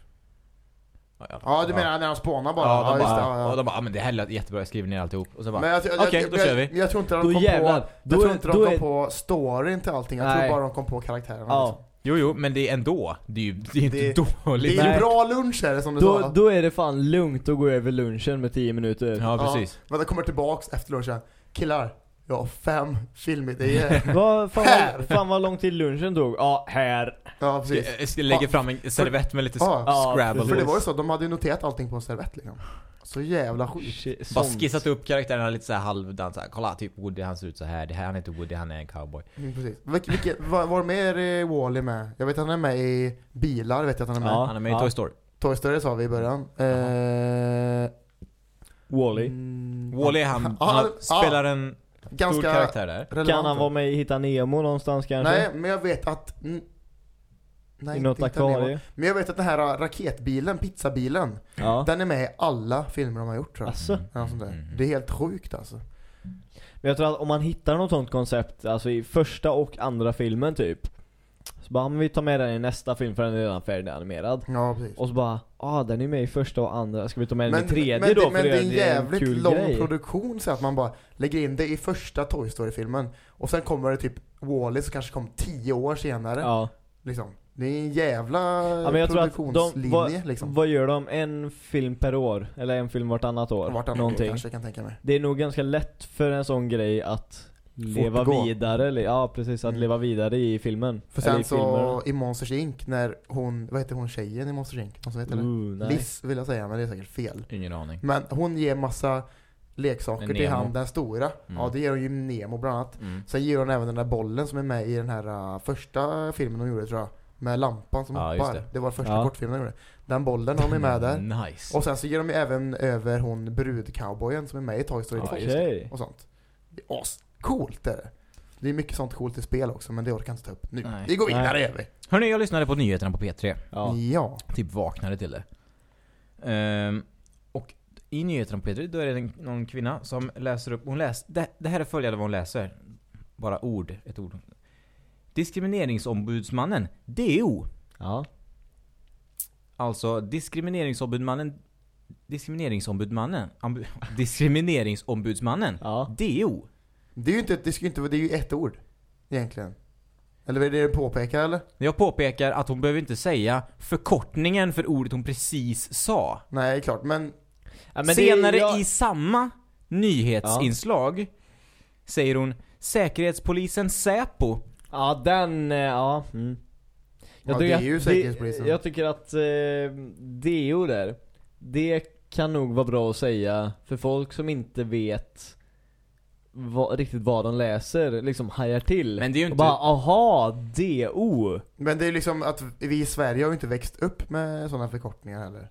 Ja, Ja, du menar när han spånar bara? Ja, de just bara, det, ja, ja. de bara, ja men det här lät jättebra, jag skriver ner alltihop. Och så bara, Men Okej, jag, då jag, kör vi. Jag, jag tror inte de Då kom jävlar. på, Då jag tror inte de kom är- på storyn till allting, jag Nej. tror bara de kom på karaktärerna. Ja. liksom. jo jo, men det är ändå, det är ju det är inte Det- dåligt. Det är ju bra lunch det som du Då, sa. då är det fan lugnt att gå över lunchen med 10 minuter. Ja, precis. Men de kommer tillbaks efter lunchen. Killar, jag har fem filmidéer. Vad, fan, Här. vad, fan vad lång tid lunchen tog? Ja, här. ja, precis. Jag, jag ska lägga fram en servett med lite Ja, scrabble. För det var ju så, de hade ju noterat allting på en servett liksom. Så jävla sjukt. Bara skissat upp karaktärerna lite såhär halvdant såhär. Kolla, typ Woody han ser ut så här. Det här han heter Woody, han är en cowboy. Mm, precis. Vilke, vilke, var, var mer är Wall-E med? Jag vet att han är med i bilar, vet jag att han är med. Ja. Han är med i ja. Toy Story. Toy Story sa vi i början. Eh, Wall-E. mm, Wall-E han, Ja, han ja, spelar en stor ganska karaktär där. relevant. Kan han vara med i Hitta Nemo någonstans kanske? Nej, men jag vet att... Nej, I något akvarie? Men jag vet att den här raketbilen, pizzabilen, Ja. den är med i alla filmer de har gjort tror jag. Eller något sånt där. Mm. Det är helt sjukt alltså. Men jag tror att om man hittar något sånt koncept, alltså i första och andra filmen typ. Så bara, men vi tar med den i nästa film för den är redan färdiganimerad. Ja, precis. Och så bara, ah den är med i första och andra, ska vi ta med den i tredje men, då? för men det är en jävligt kul lång grej. produktion så att man bara lägger in det i första Toy Story-filmen och sen kommer det typ Wall-E som kanske kom tio år senare. Ja. Liksom. Det är en jävla ja men jag tror att de, produktionslinje vad, liksom. vad gör de? En film per år? Eller en film vartannat år? Vartannat år kanske jag kan tänka mig. Det är nog ganska lätt för en sån grej att leva Fortgå. vidare, eller, ja precis, att Mm. leva vidare i filmen. För sen i så i Monsters Inc. när hon, vad heter hon tjejen i Monsters Inc? Någon som heter det? Ooh, nej. Liz vill jag säga, men det är säkert fel. Ingen aning. Men hon ger massa leksaker till han den stora. Mm. Ja det ger hon ju Nemo bland annat. Mm. Sen ger hon även den där bollen som är med i den här uh, första filmen hon gjorde tror jag. Med lampan som Ja, hoppar. det. Det. var första Ja. kortfilmen hon gjorde. Den bollen har de med där. Nice. Och sen så ger de ju även över hon brudcowboyen som är med i Toy Story Ja, 2. just det. Okej. Och sånt. Det är as coolt är det. Det är mycket sånt coolt i spel också men det orkar jag inte ta upp nu. Nej. Vi går vidare Nej. gör vi. Hörni, jag lyssnade på nyheterna på P3. Ja. Ja. Typ vaknade till det. Ehm, och i nyheterna på P3, då är det en, någon kvinna som läser upp, hon läser, det, det här är följande vad hon läser. Bara ord, ett ord. Diskrimineringsombudsmannen, DO. Ja. Alltså diskrimineringsombudsmannen Diskrimineringsombudsmannen ambu, Diskrimineringsombudsmannen Ja. DO Det är ju inte, det ska inte, det är ju ett ord. Egentligen. Eller är det det du påpekar eller? Jag påpekar att hon behöver inte säga förkortningen för ordet hon precis sa. Nej, klart. Men Ja, men Senare jag- i samma nyhetsinslag säger hon Säkerhetspolisen Säpo. Ja, den, eh, ja. Mm. Ja, tycker det är att ju Säkerhetspolisen. Jag tycker att eh, DO där, det kan nog vara bra att säga för folk som inte vet vad, riktigt vad de läser, liksom hajar till. Men det är ju Och inte... bara, aha, DO. Men det är liksom att vi i Sverige har ju inte växt upp med sådana förkortningar heller.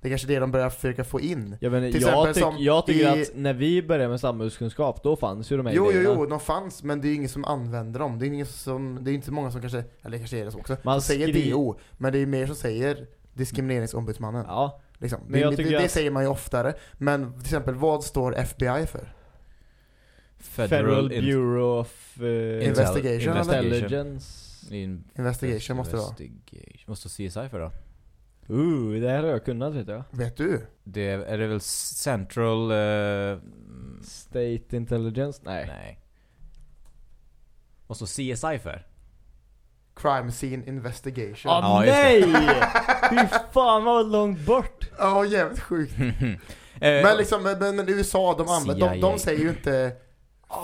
Det är kanske det de börjar försöka få in. Jag, vet, inte, Till jag, exempel tyck, som jag tycker i- att när vi började med samhällskunskap, då fanns ju de här Jo, jo, idéerna. jo, de fanns, men det är ju ingen som använder dem. Det är, ingen som, det är inte så många som kanske, eller kanske är det så också, Man som säger skri- DO. Men det är mer som säger diskrimineringsombudsmannen. Ja, Liksom. Men det, jag det, det att- säger man ju oftare. Men till exempel, vad står FBI för? Federal, In- Bureau of eh, Investigation? Intelligence. In- Investigation måste det vara. Investigation. Måste CSI för då? Uh, det här har jag kunnat vet jag. Vet du? Det är, är det väl Central... eh, State Intelligence? Nej. nej. Vad står CSI för? Crime Scene Investigation. Ah, nej! Fy fan vad långt bort! Ja, jävligt sjukt. Eh, Men liksom, men, men USA, de, använder, de, de säger ju inte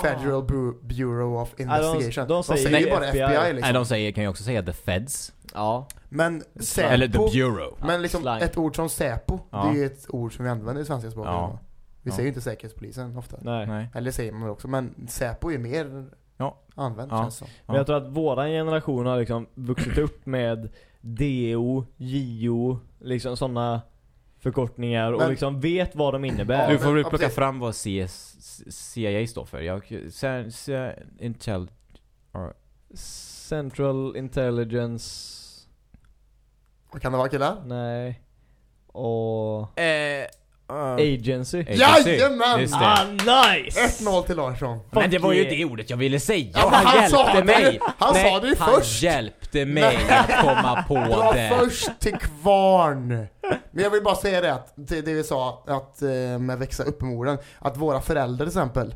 Federal Bu- Bureau of Investigation. de de, säger säger ju bara FBI. FBI, liksom. Nej, de säger, kan ju också säga the Feds. Ja. Men Säpo, Eller the Bureau. men liksom Slang. ett ord som Säpo, Ja. det är ju ett ord som vi använder i svenska språket. Ja. Vi Ja. säger ju inte Säkerhetspolisen ofta. Nej. Nej. Eller säger man också, men Säpo är mer Ja. använt Ja. känns som. Men jag tror att våran generation har liksom vuxit upp med DO, JO, liksom sådana förkortningar och Men- liksom vet vad de innebär. Du får väl plocka fram vad CS, CIA står för. Jag, C- C- Intel... Central Intelligence, kan det vara killar? nej. Och Eh, Agency. Agency. Jajamän! Ah, nice! 1-0 till Larsson. Men det var ju det ordet jag ville säga. Ja, han, han sa hjälpte mig. han Nej, sa det ju han först. hjälpte mig att komma på det. först till kvarn. Men jag vill bara säga det att, det, det vi sa, att eh, med växa upp med orden, att våra föräldrar till exempel,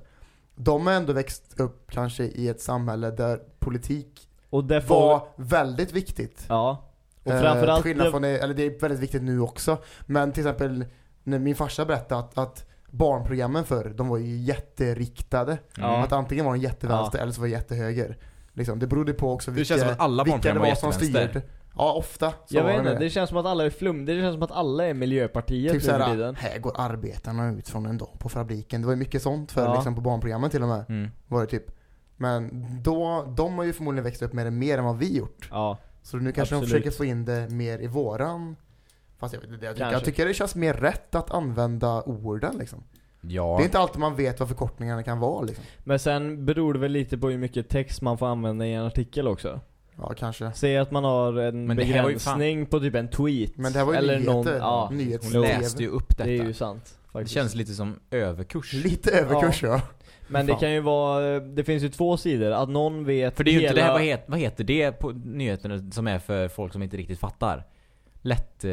de har ändå växt upp kanske i ett samhälle där politik Och det får... var väldigt viktigt. Ja. Och Eh, framförallt... det- från det, eller det är väldigt viktigt nu också. Men till exempel, när min farsa berättade att, att barnprogrammen förr, de var ju jätteriktade. Ja. Att antingen var de jättevänster Ja. eller så var de jättehöger. Liksom, det berodde på också Det vilka, känns som att alla vilka det var som styrde. Ja, ofta. Så jag vet det. inte, det känns som att alla är flum. Det känns som att alla är Miljöpartiet Typ såhär, här går arbetarna ut från en dag på fabriken. Det var ju mycket sånt för Ja. liksom på barnprogrammen till och med. Mm. Var det typ. Men då, de har ju förmodligen växt upp med det mer än vad vi gjort. Ja. Så nu kanske Absolut. de försöker få in det mer i våran... Fast jag jag tycker, jag tycker det känns mer rätt att använda orden liksom. Ja. Det är inte alltid man vet vad förkortningarna kan vara liksom. Men sen beror det väl lite på hur mycket text man får använda i en artikel också. Ja, kanske. Säg att man har en Men det här var ju begränsning på typ en tweet. Men det här var ju eller nyheter. Någon, ja, Hon läste ju upp det detta. är ju sant. Det Faktiskt. känns lite som överkurs. Lite överkurs ja. Men det Fan. kan ju vara, det finns ju två sidor. Att någon vet För det är ju hela... inte det här, vad heter, vad heter det på nyheterna som är för folk som inte riktigt fattar? Lätt... Eh,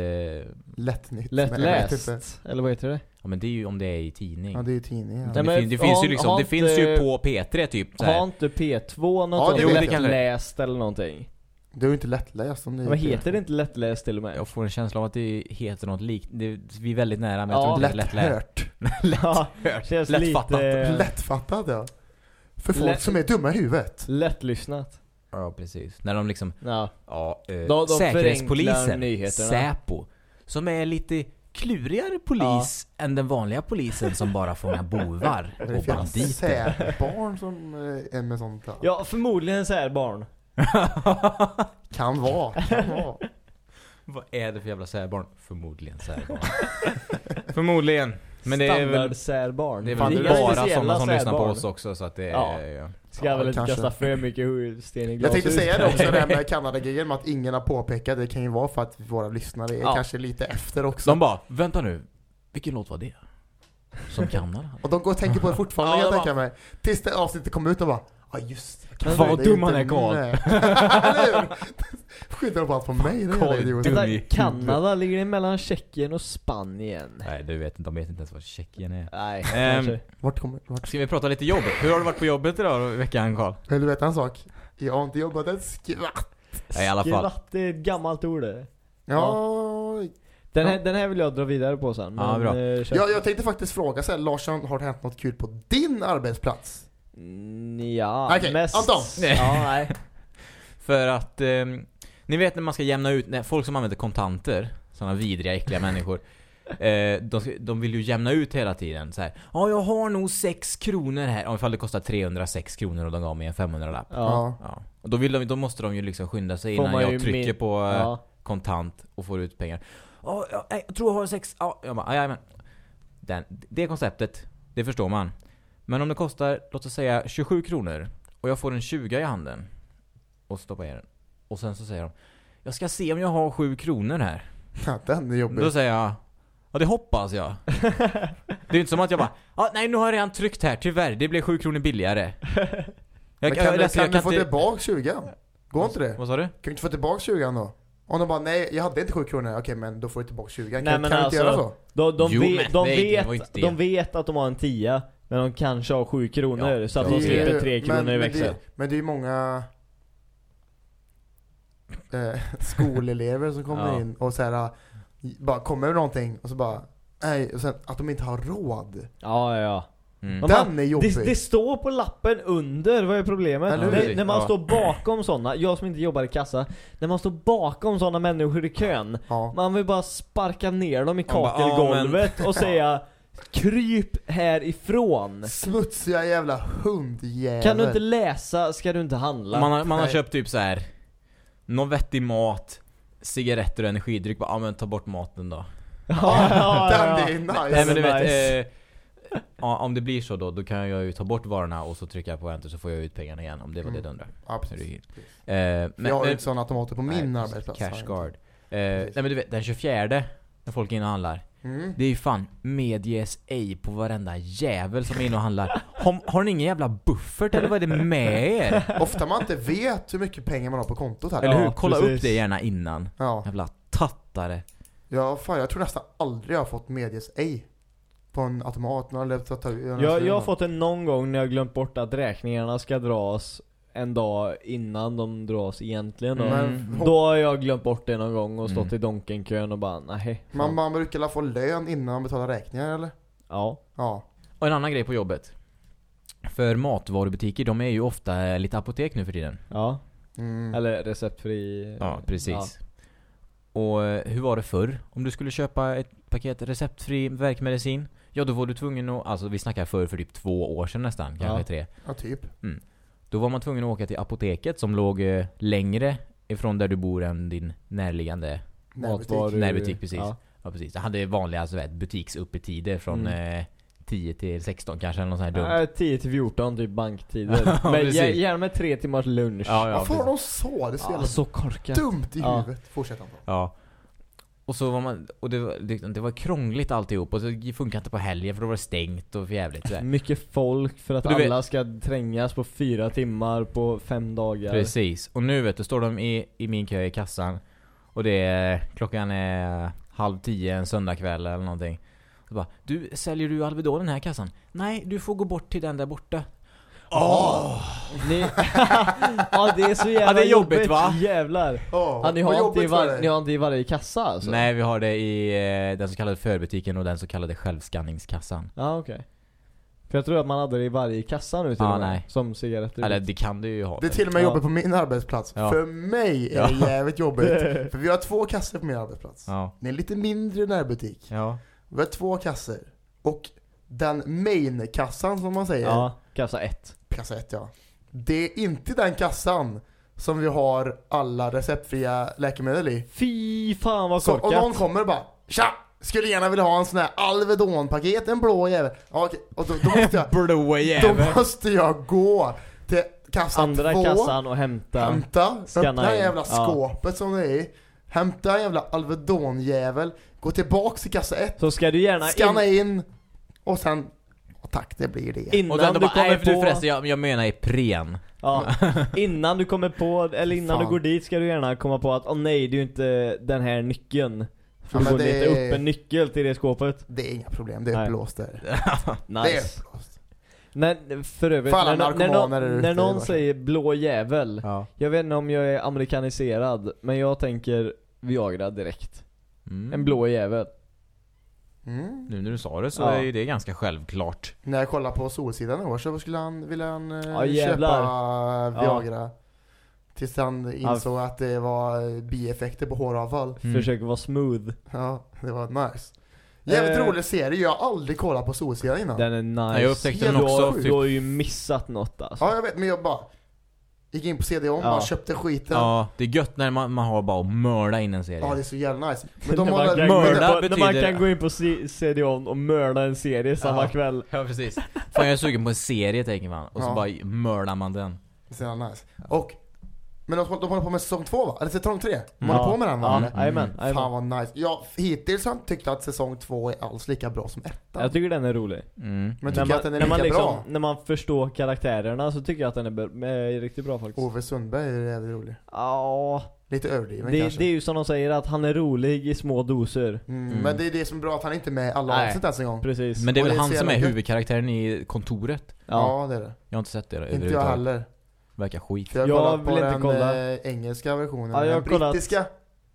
Lättnytt. Lättläst. Eller vad heter det? ja men det är ju om det är i tidning. Ja, det är ju tidningen. Nej, det, men fin, det finns ju liksom, har det finns ju på P3 typ så här. Har inte P2 något Ja, sånt det vet jag. lättläst eller någonting? Det är ju inte lättläst om det är Vad heter det inte lättläst till och med? Jag får en känsla av att det heter något likt. Det, vi är väldigt nära men jag Ja. tror inte det är lättläst. Lätthört. Ja, känns Lättfattat. lite Lättfattat ja. För folk Lätt- som är dumma i huvudet. lättlyssnat. Ja precis. När de liksom, Ja. ja, eh, de förenklar Säkerhetspolisen. Säpo, som är lite klurigare polis än den vanliga polisen som bara fångar bovar Det och fel banditer. särbarn som eh, är med sånt där. ja, förmodligen så här barn. Kan vara. Kan vara. Vad är det för jävla särbarn? Förmodligen särbarn. Förmodligen. Men det är väl särbarn. det är väl det är bara sådana som lyssnar på oss också så att det är... Ja. Ja. Ska jag Ja, väl inte kanske. kasta för mycket sten i Jag glashus. tänkte säga det också, det här med Kanada-grejen med att ingen har påpekat. Det kan ju vara för att våra lyssnare är Ja. kanske lite efter också. De bara, vänta nu, vilken låt var det? Som Kanada? Och de går och tänker på det fortfarande Ja, jag tänka mig. Tills det avsnittet kom ut och bara Ja just det. Vad dum inte han är, Carl. med." Eller hur? Skyller de på mig, det är Carl, dum. Vänta. Kanada ligger det mellan Tjeckien och Spanien? Nej, du vet, de vet inte ens vad Tjeckien är. Nej, Ehm. Vart kommer, vart? Ska vi prata lite jobb? Hur har du varit på jobbet idag i veckan Karl? Vill du veta en sak? Jag har inte jobbat ett skvatt. Ja, i alla fall. Skvatt, det är ett gammalt ord det. Ja, Den här, Ja. den här vill jag dra vidare på sen. Ja, men, bra. eh, jag tänkte faktiskt fråga så här, Larsson, har det hänt något kul på din arbetsplats? Mm, Ja, Okej, mest... Anton. Ja, nej. För att, ehm, ni vet när man ska jämna ut, när folk som använder kontanter, sådana vidriga, äckliga människor. Eh, de, de vill ju jämna ut hela tiden så här. Ja, jag har nog 6 kronor här. Om ifall det kostar 306 kronor och de gav mig en 500-lapp. Ja. Ja. Och då, vill de, då måste de ju liksom skynda sig Får innan man jag trycker min- på eh, Ja. kontant och får ut pengar. Ja, ja, nej, jag tror jag har sex. Ja, jag bara, ja, men. Den, det konceptet, det förstår man. Men om det kostar, låt oss säga 27 kronor och jag får en 20 i handen och stoppar i den. Och sen så säger de, jag ska se om jag har 7 kronor här. Ja, den är jobbig. Då säger jag, ja det hoppas jag. det är ju inte som att jag bara, ja nej nu har jag redan tryckt här, tyvärr, det blev 7 kronor billigare. Jag, Men kan, du, ledsen, kan du få inte- tillbaka 20 Går inte det? Vad sa du? Kan du inte få tillbaka 20 då? Om de bara, nej jag hade inte 7 kronor, okej men då får du tillbaka 20 Kan, Nej, kan men du inte alltså- göra så? De, de, Jo, vet, men de, nej, vet, de vet att de har en tia men de kanske har 7 kronor Ja, så att de slipper 3 kronor men, i men växel. det, men det är ju många eh, skolelever som kommer Ja. in och så här, bara kommer med någonting och så bara, nej, och sen att de inte har råd. Ja, ja, ja. Mm. Men Den är jobbig. Det, det står på lappen under, vad är problemet? Eller? När, när man Ja. står bakom sådana, jag som inte jobbar i kassa, när man står bakom sådana människor i kön, ja. man vill bara sparka ner dem i bara, kakelgolvet och säga Kryp härifrån! Smutsiga jävla hundjävel. Kan du inte läsa ska du inte handla. Man har, man har köpt typ så här någon vettig mat, cigaretter och energidryck. Bara, ja men ta bort maten då. ja, ja, Den ja. är nice. Nej men du vet, nice. eh, ja, om det blir så då, då kan jag ju ta bort varorna och så trycka på enter så får jag ut pengarna igen. Om det var det Mm. du undrade. Ja, precis. Eh, jag har ju inte sådana automater på min arbetsplats. Cash guard. Eh, nej men du vet, den 24 när folk är inne och handlar. Mm. Det är ju fan medges ej på varenda jävel som är inne och handlar. Har, har ni ingen jävla buffert eller vad är det med er? Ofta man inte vet hur mycket pengar man har på kontot här. Eller hur? Ja, Kolla precis. upp det gärna innan. Ja. Jävla tattare. ja, fan jag tror nästan aldrig jag har fått medges ej. På en automat. Jag, jag har fått en någon gång när jag glömt bort att räkningarna ska dras en dag innan de dras egentligen då. Mm. Men, Då har jag glömt bort det någon gång och stått Mm. i Donken-kön och bara nej. man, man brukar få lön innan man betalar räkningar eller? Ja. Ja. Och en annan grej på jobbet. För matvarubutiker, de är ju ofta lite apotek nu för tiden. Ja. Mm. Eller receptfri. Ja, precis. Och eh, hur var det förr? Om du skulle köpa ett paket receptfri värkmedicin, ja då var du tvungen att, alltså vi snackar förr för typ två år sedan nästan, kanske Ja. tre. Ja, typ. Då var man tvungen att åka till apoteket som låg eh, längre ifrån där du bor än din närliggande Närbutik. Närbutik, precis. Ja. Ja precis. Jag hade vanliga alltså, vet, butiksöppettider från Mm. eh, 10 till 16 kanske eller något sånt här dumt. Äh, 10 till 14 typ banktider. Ja, Men gärna med tre timmars lunch. Ja, ja, Varför har de så? Det är så Ja, jävla så korkat. dumt i Ja. huvudet. Fortsätt Anton. Ja. Och så var man, och det var, det, det var krångligt alltihop och så det funkar inte på helgen för då var det stängt och för jävligt sådär. Mycket folk för att Du vet- alla ska trängas på fyra timmar på fem dagar. Precis. Och nu vet du, står de i, i min kö i kassan och det är, klockan är halv tio en söndagkväll eller någonting. Och bara, du, säljer du Alvedon den här kassan? Nej, du får gå bort till den där borta. Åh! Ni... ja det är så jävla Ja, det är jobbigt, va? Jävlar. Åh, Ja, ni, har inte i jobbigt var... ni har inte i varje kassa alltså? Nej, vi har det i eh, den så kallade förbutiken och den så kallade självskanningskassan. Ja okej. För jag tror att man hade det i varje kassa nu till Ja, och med. nej. Som cigaretter. Eller det kan du ju ha. Det är till och med Ja. jobbigt på min arbetsplats. Ja. För mig är Ja. det jävligt jobbigt. För vi har två kassor på min arbetsplats. Ja. Det är en lite mindre närbutik. Ja. Vi har två kassor. Och den main-kassan som man säger, Ja, kassa ett. Kassa 1 ja. Det är inte den kassan som vi har alla receptfria läkemedel i. Fy fan vad Så om korkat. någon kommer och bara Tja! Skulle gärna vilja ha en sån här Alvedon-paket, en blå jävel. Ja, okej. Och då, då, måste jag, Blåa då måste jag gå till kassa Andra två, kassan och hämta. hämta, öppna in. jävla Ja. skåpet som det är i, hämta en jävla Alvedon-jävel, gå tillbaks till kassa 1, Så ska du gärna scanna in, in, och sen, tack det blir det. innan Och du bara, kommer nej för du på... förresten, jag, jag menar Ipren. Ja, innan du kommer på, eller innan Fan. du går dit ska du gärna komma på att åh nej, det är ju inte den här nyckeln. För Ja, du går det leta upp en nyckel till det skåpet. Det är inga problem, det är Nej. uppblåst där. Det är Nice. uppblåst. När, för övrigt, när, när, narkomaner någon- när någon säger blå jävel, Ja. jag vet inte om jag är amerikaniserad, men jag tänker Viagra direkt. Mm. En blå jävel. Mm. Nu när du sa det så Ja. är ju det ganska självklart. När jag kollade på Solsidan i år så skulle han, ville han eh, Ja, köpa Viagra. Tills han insåg att det var eh, bieffekter på håravfall. Mm. Försöker vara smooth. Ja, det var nice. Jävligt Eh. rolig serie, jag har aldrig kollat på Solsidan innan. Den är nice. Ja, jag upptäckte den du, också, har, typ. du har ju missat något alltså. Ja jag vet, men jag bara gick in på CD-ON, Ja. bara köpte skiten. Ja, det är gött när man, man har bara att mörda in en serie. Ja det är så jävla nice. Men de man har kan, mörda gå in på, när man betyder- kan gå in på CD-ON och mörda en serie samma Ja. kväll. Ja, precis. Fan jag är sugen på en serie tänker man. Och så Ja. bara mördar man den. Det är så jävla nice. Och, men de, de håller på med säsong två va? Eller säsong tre? De håller på med den va? Ja. Mm. jajamän. Fan vad nice. Ja, hittills har jag inte tyckt att säsong två är alls lika bra som ettan. Jag tycker den är rolig. Mm. Men när tycker man, att den är när, man lika liksom, bra. när man förstår karaktärerna så tycker jag att den är, är riktigt bra faktiskt. Ove Sundberg är jävligt rolig. Ja, Lite överdriven det, kanske. det är ju som de säger att han är rolig i små doser. Mm, Mm. Men det är det som är bra att han inte är med i alla avsnitt ens en gång. Precis. Men det är väl det han som är huvudkaraktären i kontoret? ja. Ja, det är det. Jag har inte sett det Inte jag heller. Verkar skit. Jag har Jag kollat på vill inte den kolla. eh, engelska versionen. Ja, jag har den kollat- brittiska,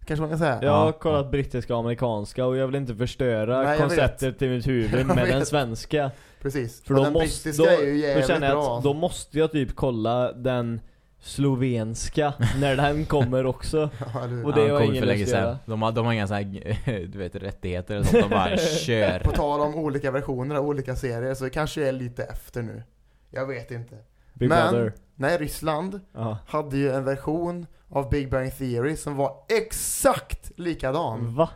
kanske man kan säga. Jag har Ja. kollat brittiska och amerikanska och jag vill inte förstöra Nej, konceptet i mitt huvud med den svenska. Precis. För och då den måste, brittiska då, är ju då jävligt känner jag bra. att då måste jag typ kolla den slovenska när den kommer också. Ja, hur? Och det har ingen för länge sedan. De har, de har inga så här, du vet, rättigheter och sånt. De bara kör. På tal om olika versioner av olika serier så kanske jag är lite efter nu. Jag vet inte. Big Men- Brother. Nej, Ryssland Ja. hade ju en version av Big Bang Theory som var exakt likadan. Va?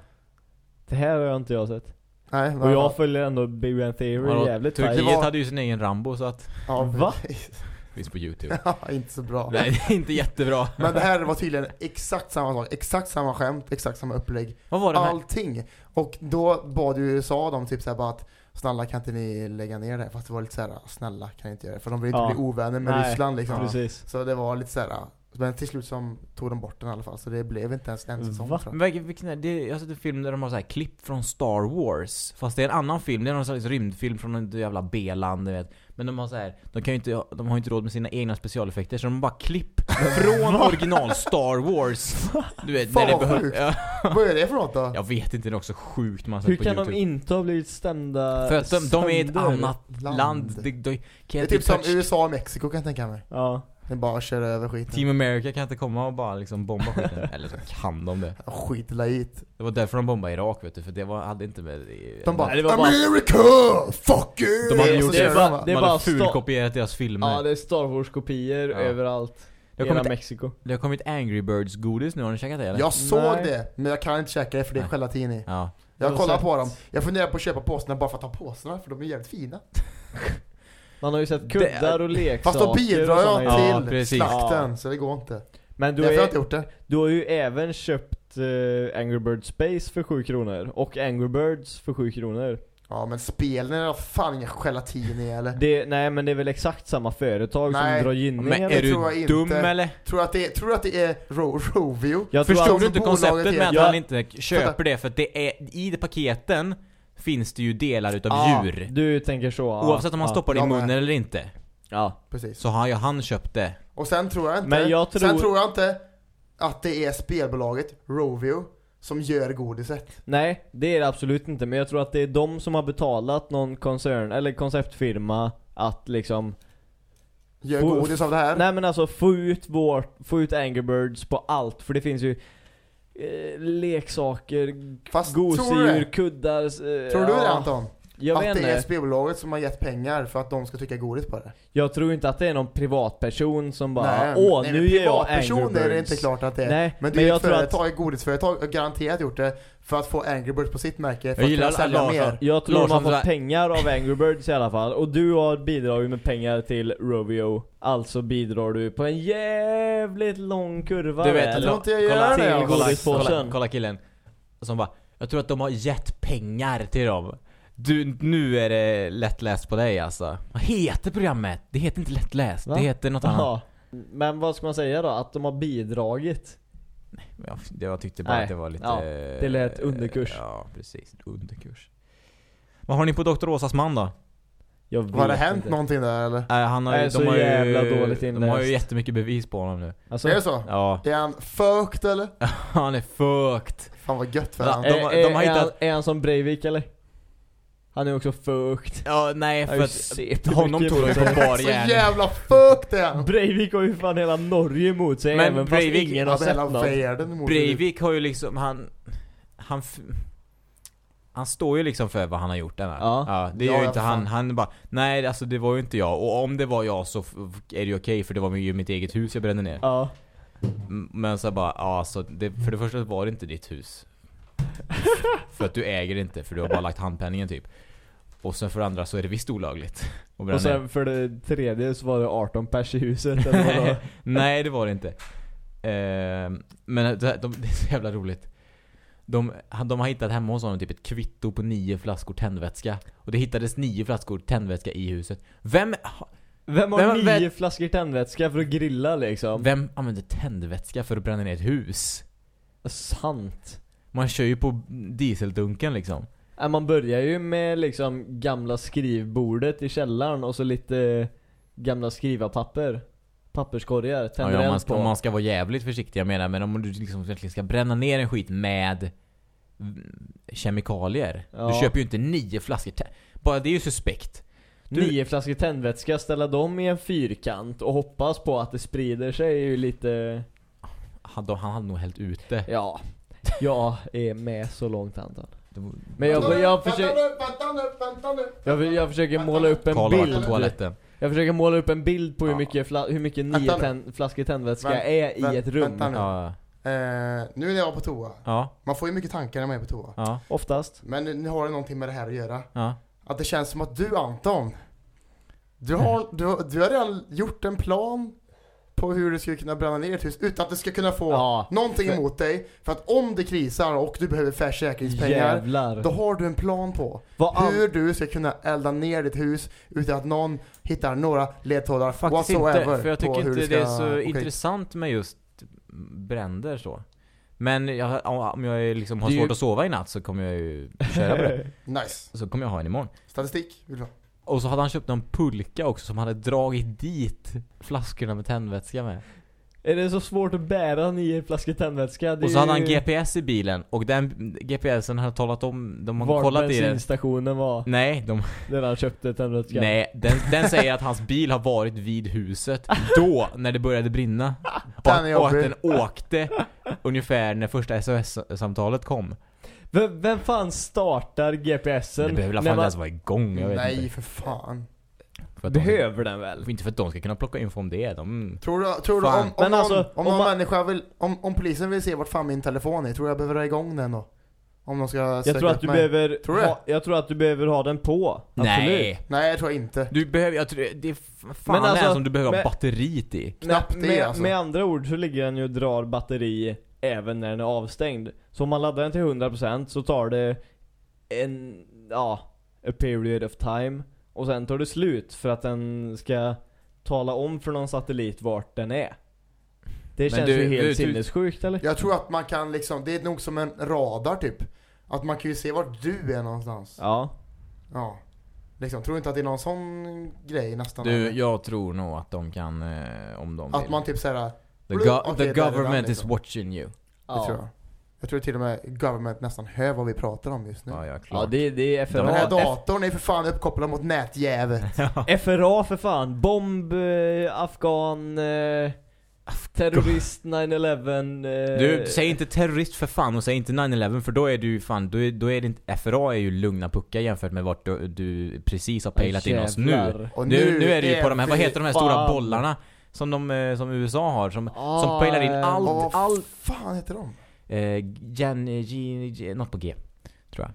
Det här har jag inte jag sett. Nej, men Och jag följer ändå Big Bang Theory Vadå? jävligt Turkiet var- hade ju sin egen Rambo så att, ja, Va? finns på youtube. Ja, inte så bra. Nej, det är inte jättebra. Men det här var tydligen exakt samma sak, exakt samma skämt, exakt samma upplägg. Vad var det här? Allting. Och då bad ju USA dem typ såhär bara att Snälla kan inte ni lägga ner det? Fast det var lite såhär, snälla kan ni inte göra det? För de vill inte Ja. bli ovänner med Nej, Ryssland liksom. Precis. Så det var lite såhär, men till slut så tog de bort den i alla fall. Så det blev inte ens en säsong Va? tror jag. Men vilken- är det? Jag har sett en film där de har så här klipp från Star Wars. Fast det är en annan film, det är någon slags rymdfilm från ett jävla B-land, du vet. Men de har så här, de kan ju inte, de har ju inte råd med sina egna specialeffekter så de bara klipp från original Star Wars. Du vet, Fan när det vad sjukt. ja, Vad är det för något då? Jag vet inte, det är också sjukt man Hur på kan youtube. de inte ha blivit stämda För att de, de är i ett sönder? annat land. De, de, Det kan är inte typ som touch- USA och Mexiko kan jag tänka mig. Ja. Det är bara att köra över skiten. Team America kan inte komma och bara liksom bomba skiten. Eller så kan de det. Skit la hit. Det var därför de bombade Irak vet du, för det var, hade inte med... De bara, Nej, det bara- America! Fuck you! De hade gjort det. de bara- det är de bara fulkopierat deras filmer. Ja, det är Star Wars-kopior Ja. överallt. Det har kommit- Mexiko. Det har kommit Angry Birds godis nu, har ni käkat det eller? Jag såg Nej. det, men jag kan inte käka det för det är gelatin i. Ja. Jag kollar på dem. Jag funderar på att köpa påsarna bara för att ha påsarna, för de är jävligt fina. Man har ju sett kuddar och leksaker Fast då bidrar jag grejer. Ja, till precis. slakten, Ja. så det går inte. Men du, är, inte gjort det. du har ju även köpt eh, Angry Birds Space för 7 kronor. Och Angry Birds för 7 kronor. Ja men spelen är fan ingen gelatin i eller? Det, nej men det är väl exakt samma företag Nej. som drar gynning Men är tror jag du inte. dum eller? Tror att det är, tror att det är Ro Rovio? Jag tror Förstår du inte konceptet med att han inte köper det? För att det är, i de paketen finns det ju delar utav Ja, djur. Du tänker så. ja. Oavsett om han ja. stoppar det i munnen eller inte. Ja. Precis. Så har ju han köpt det. Och sen tror jag inte, Men jag tror- sen tror jag inte att det är spelbolaget Rovio som gör godiset. Nej, det är det absolut inte. Men jag tror att det är de som har betalat någon koncern eller konceptfirma att liksom Gör godis av det här. Nej men alltså få ut vårt, få ut Angry Birds på allt. För det finns ju leksaker, Fast det? kuddar. Eh, Tror du det Anton? Jag att vet det är spelbolaget som har gett pengar för att de ska tycka godis på det? Jag tror inte att det är någon privatperson som bara nej, Åh, nej, nu ger jag Angry privatperson Birds. är det inte klart att det är. Nej, men det men är jag ett tror att- företag, ett godisföretag, har garanterat gjort det för att få Angry Birds på sitt märke, för Jag att gillar kunna sälja Larsson. mer. Jag tror de Larsson, har det fått pengar av Angry Birds i alla fall. Och du har bidragit med pengar till Rovio. Alltså bidrar du på en jävligt lång kurva. Du vet, väl? jag tror inte jag gör kolla, det, alltså. kolla, Godispåsen. kolla, kolla killen. Som bara, jag tror att de har gett pengar till dem. Du, nu är det lättläst på dig alltså. Vad heter programmet? Det heter inte lättläst, Va? det heter något annat. Ja. Men vad ska man säga då? Att de har bidragit? Ja, jag tyckte bara Nej. att det var lite... Ja, det lät underkurs. Ja, precis. Underkurs. Vad har ni på Dr. Åsas man då? Jag vet Har det hänt inte. någonting där eller? Nej, han har, Nej, ju- så de har jävla ju, dåligt De har ju jättemycket bevis på honom nu. Alltså, Är det så? Ja, Är han fucked eller? han är fucked. Fan vad gött för Ja, han. de- är, de har är, är, hittat- han, är han som Breivik eller? Han är också fukt. Ja, nej för ju att honom tog de på bar Så jävla fucked är han! Breivik har ju fan hela Norge emot sig Men även Breivik fast ingen har sett hela något. världen emot sig. Breivik har ju liksom, han... Han... Han står ju liksom för vad han har gjort den här. Ja. det Ja, gör ju ja, inte för han. Han bara, nej alltså det var ju inte jag. Och om det var jag så är det ju okej för det var ju mitt eget hus jag brände ner. Ja. Men så bara, ja alltså det, för det första var det inte ditt hus. för att du äger det inte, för du har bara lagt handpenningen typ. Och sen för det andra så är det visst olagligt. Och sen för det tredje så var det 18 pers i huset eller? Nej, det var det inte. Eh, men det, de, det är så jävla roligt. De, de har hittat hemma hos honom typ ett kvitto på nio flaskor tändvätska. Och det hittades nio flaskor tändvätska i huset. Vem, Vem har Vem- nio vem- flaskor tändvätska för att grilla liksom? vem använder tändvätska för att bränna ner ett hus? Sant. Man kör ju på dieseldunken liksom. Ja, man börjar ju med liksom gamla skrivbordet i källaren och så lite gamla skrivarpapper. Papperskorgar, Ja, tänder ja, man, eld ska, på. man ska vara jävligt försiktig jag menar, men om du liksom ska bränna ner en skit med kemikalier. Ja. Du köper ju inte nio flaskor Bara det är ju suspekt. Du- Nio flaskor tändvätska, ställa dem i en fyrkant och hoppas på att det sprider sig är ju lite... Han, han hade nog hällt ute. Ja, jag är med så långt Anton. Det var- Men jag, jag, jag, försöker, jag, försöker måla upp en Karl bild. på toaletten. Jag försöker måla upp en bild på hur mycket, fla, hur mycket nio tänd, flaskor tändvätska Vänt- är i vänt- ett rum. vänta nu. Ja, Eh, nu är jag på toa. ja, Man får ju mycket tankar när man är på toa. ja, Oftast. Men nu har det någonting med det här att göra. ja. Att det känns som att du Anton, du har, du, du har redan gjort en plan på hur du skulle kunna bränna ner ett hus utan att det ska kunna få Ja. någonting emot dig. För att om det krisar och du behöver försäkringspengar, Jävlar. då har du en plan på Vad hur du ska kunna elda ner ditt hus utan att någon hittar några ledtrådar Faktiskt inte, för jag tycker hur inte ska det är så åka intressant med just bränder så. Men jag, om jag liksom har ju- svårt att sova i natt så kommer jag ju köra på det. Nice. Så kommer jag ha en imorgon. Statistik vill du ha. Och så hade han köpt någon pulka också som hade dragit dit flaskorna med tändvätska med. Är det så svårt att bära nio flaskor tändvätska? Det Och så hade han GPS i bilen och den GPSen hade talat om, de har vart kollat i den. bensinstationen var. Nej, de, Där han köpte tändvätska. nej den, den säger att hans bil har varit vid huset då, när det började brinna. Och, Den och att den åkte ungefär när första SOS-samtalet kom. Vem, vem fan startar GPSen? Det behöver väl fan man- ens vara igång, jag vet Nej inte. för fan. För att de, Behöver den väl? inte för att de ska kunna plocka info om det. De, Tror du, tror du om, om, Men någon, alltså, om, om någon man- människa vill, om, om polisen vill se vart fan min telefon är, tror du jag behöver dra igång den då? Om de ska Jag tror att du mig? behöver Tror du ha, Jag tror att du behöver ha den på. Absolut. nej! Nej jag tror inte. Du behöver, jag tror, det är fan Men alltså, är som du behöver men- ha batteriet i. Knappt med, det, med, alltså. med andra ord så ligger den ju och drar batteri även när den är avstängd. Så om man laddar den till 100% så tar det en, ja, a period of time. Och sen tar det slut för att den ska tala om för någon satellit vart den är. Det Men känns du- ju helt du- du- sinnessjukt eller? Jag tror att man kan liksom, det är nog som en radar typ. Att man kan ju se vart du är någonstans. Ja. Ja. Liksom, tror du inte att det är någon sån grej nästan? Du, eller? jag tror nog att de kan, eh, om de Att vill. man typ såhär, The, go- är the government is liksom. watching you. det Ja. tror jag. Jag tror till och med government nästan hör vad vi pratar om just nu. Ja, ja, Ja, klart. det, det är Den här FRA. datorn är för fan uppkopplad mot nätjävet. FRA för fan. Bomb, eh, afghan, eh, terrorist, 9-11. Eh, Du, säg inte terrorist för fan och säg inte 9-11 för då är du fan, då är, då är det inte, FRA är ju lugna puckar jämfört med vart du, du precis har pejlat in oss nu. Och Nu, nu är det ju på de här, vad heter de här stora bollarna? Som de, eh, som USA har, som, Ah, som pejlar in allt, vad allt, fan heter de? eh, Gen, G, G, något på G. Tror jag.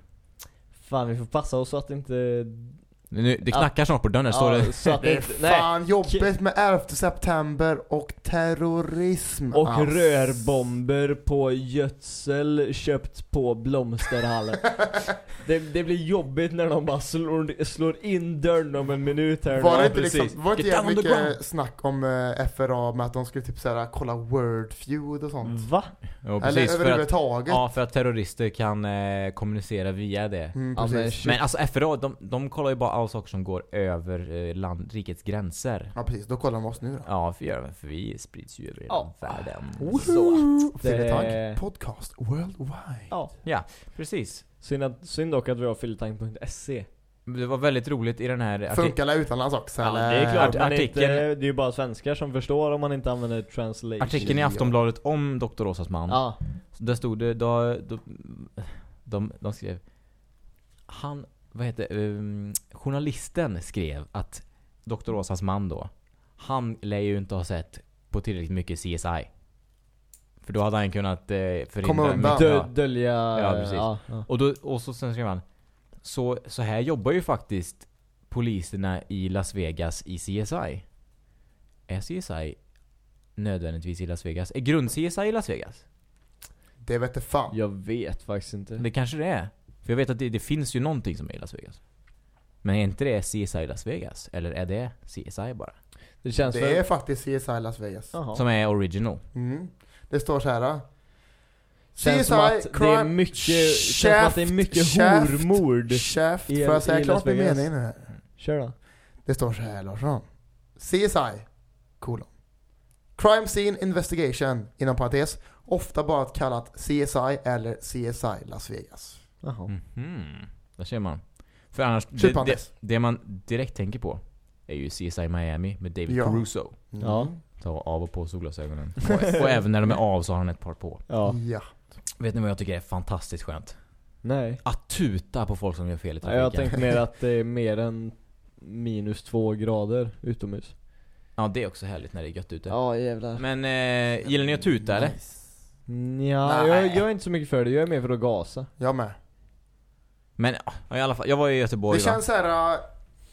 Fan vi får passa oss så att inte... Nu, det knackar snart på dörren, står Ja, det. så att Det är inte, nej. fan jobbigt med 11 september och terrorism. Och Ass. rörbomber på gödsel köpt på blomsterhallen. det, det blir jobbigt när de bara slår, slår in dörren om en minut här. Var det Ja, inte precis. liksom, var det inte mycket snack om eh, FRA med att de skulle typ såhär kolla word feud och sånt? Va? Ja, Eller precis, för att, överhuvudtaget? ja, för att terroristen kan eh, kommunicera via det. Mm, Ja, men. Men alltså FRA, de, de kollar ju bara av saker som går över eh, land, rikets gränser. Ja precis, då kollar de oss nu då. Ja, för, gör- för vi sprids ju över hela Ja. världen. Woho! Det- Fylletag podcast worldwide. Ja. Precis. Synd, att, synd dock att vi har fylletank.se. Det var väldigt roligt i den här artikeln. Funkar det utomlands också Ja, eller? det är klart, Art- men inte, artikeln- det är ju bara svenskar som förstår om man inte använder translation. Artikeln i Ja. Aftonbladet om Dr. Åsas man. Ja. Där stod det, då, då, de, de skrev Han, vad heter um, Journalisten skrev att Dr. Åsas man då Han lär ju inte ha sett på tillräckligt mycket CSI För då hade han kunnat eh, förhindra Dö, ja. dölja... Ja, precis. Ja, ja. Och, då, och så sen skrev han så, så här jobbar ju faktiskt poliserna i Las Vegas i CSI Är CSI nödvändigtvis i Las Vegas? Är grund-CSI i Las Vegas? Det vet jag fan. Jag vet faktiskt inte. Det kanske det är. För jag vet att det, det finns ju någonting som är i Las Vegas. Men är inte det CSI Las Vegas? Eller är det CSI bara? Det känns Det väl... är faktiskt CSI Las Vegas. Jaha. Som är original. Mm. Det står så här. Känns som att det är mycket, känns som att det är mycket Shaft, hormord. Chef, i- får jag säga i klart Las min Vegas. mening nu? Kör då. Det står så här Larsson. CSI, kolon. Crime Scene Investigation, inom parentes. Ofta bara kallat CSI eller CSI Las Vegas. Jaha. Mhm. Där ser man. För annars, det, Typ det, Anders. det man direkt tänker på är ju CSI Miami med David Ja. Caruso. Mm. Ja. Ta av och på solglasögonen. och, och även när de är av så har han ett par på. Ja. ja. Vet ni vad jag tycker är fantastiskt skönt? Nej. Att tuta på folk som gör fel i Ja, jag trafiken. tänkte mer att det är mer än minus två grader utomhus. Ja, det är också härligt när det är gött ute. Ja jävlar. Men eh, gillar ni att tuta eller? Ja, Nej. jag, jag är inte så mycket för det. Jag är mer för att gasa. Jag med. Men ja, i alla fall, jag var i Göteborg Det va? känns så här. äh,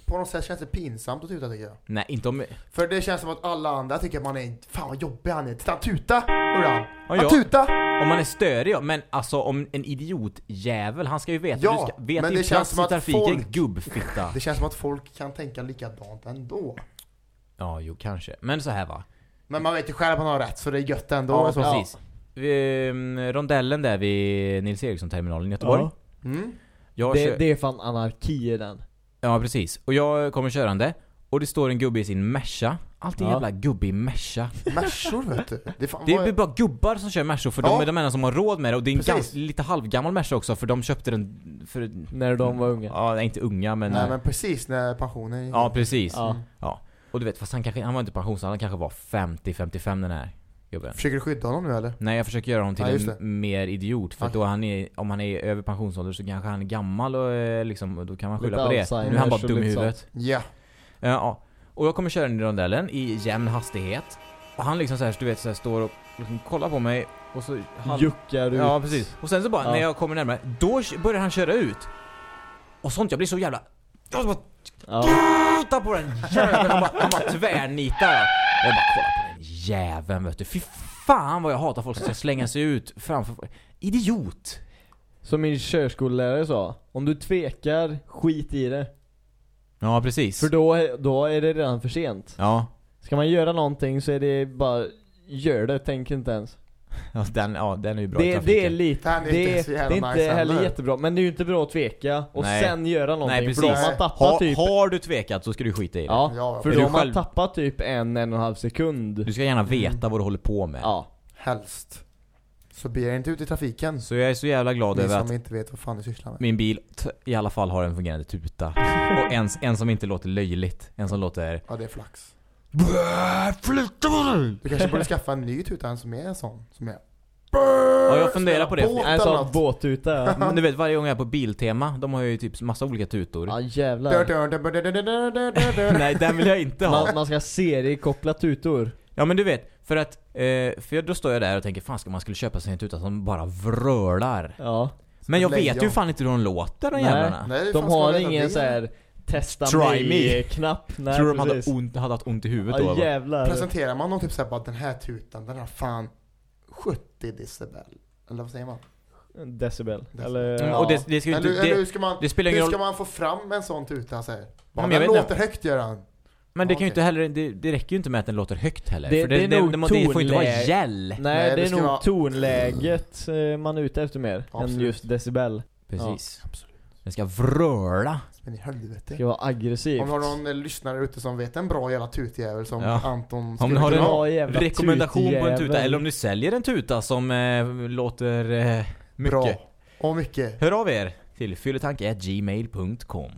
På något sätt känns det pinsamt att tuta tycker jag. Nej, inte om... För det känns som att alla andra tycker att man är Fan vad jobbig han är. Titta han tuta! Hörde han? Ja, Han ja. tuta! Om man är störig ja, men alltså om en idiotjävel, han ska ju veta, Ja, du ska veta men det känns som att trafiken, folk- gubbfitta. Det känns som att folk kan tänka likadant ändå. Ja, jo kanske. Men så här va. Men man vet ju själv att man har rätt så det är gött ändå. Ja, precis. Vid, mm, rondellen där vid Nils Eriksson-terminalen i Göteborg. Ja. Mm. Jag Det, kör, det är fan anarki i den. Ja, precis. Och jag kommer körande, och det står en gubbe i sin Merca. Alltid Ja. jävla gubbe i Merca. Märsor vet du. Det är, fan, Det är bara gubbar som kör Merca, för de Ja. är de enda som har råd med det. Och det är en ganska, lite halvgammal Merca också, för de köpte den för... När de var unga. Ja, inte unga men... Nej men precis när pensionen Ja, precis. Ja. Och du vet, fast han kanske, han var inte pensionsålder, han kanske var 50-55 den här gubben. Försöker du skydda honom nu eller? Nej jag försöker göra honom till Ja, en mer idiot, för att då han är, om han är över pensionsålder så kanske han är gammal och eh, liksom, då kan man skylla Lite på det. Nu är han bara dum i huvudet. Ja. Ja, ja. Och jag kommer köra in i rondellen i jämn hastighet. Och han liksom såhär, du vet, så här, står och liksom kollar på mig och så... Han, Juckar ut. ja, precis. Och sen så bara, Ja. när jag kommer närmare, då börjar han köra ut. Och sånt, jag blir så jävla... Jag bara Ja. På den jäveln, han bara, han bara tvärnitar. Jag bara kollar på jäveln vet du. Fy fan vad jag hatar folk som ska slänga sig ut framför... Idiot! Som min körskollärare sa. Om du tvekar, skit i det. Ja precis. För då, är- då är det redan för sent. Ja. Ska man göra någonting så är det bara, gör det, tänk inte ens. Ja, den, ja, den är ju bra i Det, trafiken. det är lite, Den är det, inte det är inte nice heller jättebra. Men det är ju inte bra att tveka och Nej. sen göra någonting. Nej för då har precis. man tappat Har, typ, har du tvekat så ska du skita i det. ja, Ja, för då du har man själv- tappat typ en, en och en halv sekund. Du ska gärna veta vad du håller på med. Ja. helst. Så be er inte ut i trafiken. Så jag är så jävla glad Ni över som att inte vet vad fan ni sysslar med. min bil i alla fall har en fungerande tuta. Och en, en som inte låter löjligt. En som låter... Ja det är flax. Flytta på dig! Du kanske borde skaffa en ny tuta, en som är sån. Som är... Ja, jag funderar på det. Båt En sån båttuta. Men du vet, varje gång jag är på Biltema, de har ju typ massa olika tutor. Ja jävlar. Nej, den vill jag inte ha. Man, man ska seriekoppla tutor. Ja men du vet, för att, eh, för då står jag där och tänker fan ska man skulle köpa sig en tuta som bara vrölar. Ja. Men jag vet ju fan inte hur de låter de Nej. jävlarna. Nej, De har ingen så här testa Try mig-knapp. Nej Tror du de hade, ont, hade haft ont i huvudet då? Ja va? jävlar. Presenterar man någon typ såhär bara den här tutan, den har fan 70 decibel. Eller vad säger man? Decibel. Decibel. Eller, Mm, ja. och det, det, ska Eller, inte, eller hur det, ska man, det spelar hur ingen ska roll. man få fram en sån tuta säger? Bara, men jag den vet låter högt gör han. Men det Ja, kan ju inte heller, det, det räcker ju inte med att den låter högt heller. Det- för det är nog det, det får inte vara gäll. Nej, Nej, det det är ska nog vara- tonläget eh, man är ute efter mer. Än Absolut. just decibel. Precis. Absolut. Den ska vröla. Men i helvete. Ska vara aggressivt. Om vi har någon eh, lyssnare ute som vet en bra jävla tutjävel som Ja. Anton Om skulle ni har en ha. Bra jävla Rekommendation på en tuta, tutjävel. eller om ni säljer en tuta som eh, låter eh, mycket. Bra. Och mycket. Hör av er till fylletanke.gmail.com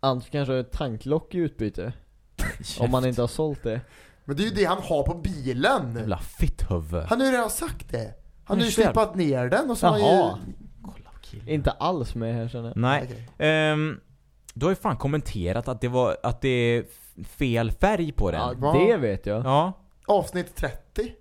Ant kanske har ett tanklock i utbyte. Om man inte har sålt det. Men det är ju det han har på bilen. Jävla fitthuvud. Han har ju redan sagt det. Han har ju slipat ner den och så har han Jaha. ju... Killen. Inte alls med här känner jag. Nej. Ehm, du har ju fan kommenterat att det var, att det är fel färg på den. Ja, det vet jag. Ja. Avsnitt 30.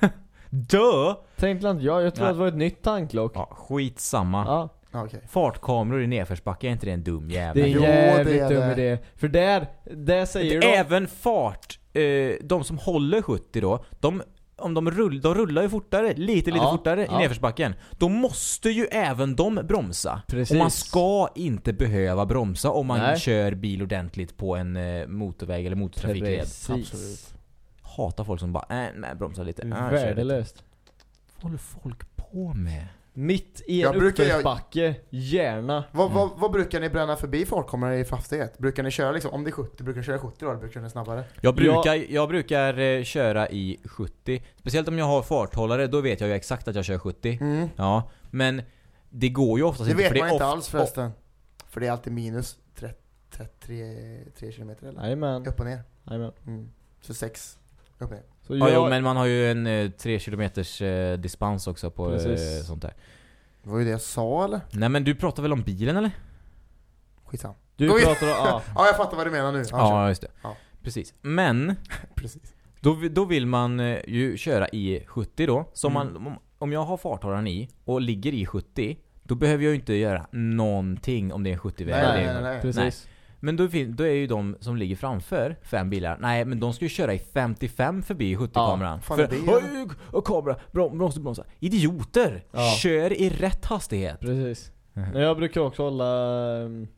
Dö! Tänkte inte jag, jag tror Nej. att det var ett nytt tanklock. Ja, skitsamma. Ja. Okej. Fartkameror i nedförsbacke, är inte det en dum jävel? Det är en Jo, det jävligt är dum idé. För där, där säger de... Även fart, eh, de som håller 70 då, de, om de, rull, de rullar ju fortare, lite lite Ja, fortare ja. i nedförsbacken. Då måste ju även de bromsa. Precis. Och man ska inte behöva bromsa om man Nej. kör bil ordentligt på en eh, motorväg eller motortrafikled. Precis. Absolut. Hatar folk som bara, äh, nej bromsa lite. Äh. Värdelöst. Vad håller folk på med? Mitt i en Jag brukar- jag- uppförsbacke, gärna. Vad, vad, vad brukar ni bränna förbi fartkameror i fastighet? Brukar ni köra liksom, om det är 70, brukar ni köra 70 då eller brukar ni köra snabbare? Jag brukar, jag brukar eh, köra i 70. Speciellt om jag har farthållare, då vet jag ju exakt att jag kör 70. Mm. Ja, men det går ju oftast Det inte vet för man det är inte oft- alls förresten. För det är alltid minus 30, 33 3 kilometer eller? Jajamän. Upp och ner. Jajamän. Mm. Så 6 upp och ner. Så Ja, jag, jo, men man har ju en eh, 3 kilometers eh, dispens också på eh, Precis. sånt där. Det var ju det jag sa eller? Nej men du pratar väl om bilen eller? Skitsam. du Gå pratar om... Ja. Ja jag fattar vad du menar nu. Ja, just det. Ja. Precis. Men. Precis. då, vi- då vill man eh, ju köra i 70 då. Så Mm. man, om, om jag har farthållaren i och ligger i 70, då behöver jag ju inte göra någonting om det är en 70-väg. Nej, eller nej, nej, nej. Precis. Men då, fin- då är ju de som ligger framför fem bilar, nej men de ska ju köra i 55 förbi 70-kameran. fan För, är det? oj, och kamera, brom, bromsa, bromsa. Idioter! Ja. Kör i rätt hastighet. Precis. Mhm. Men jag brukar också hålla um,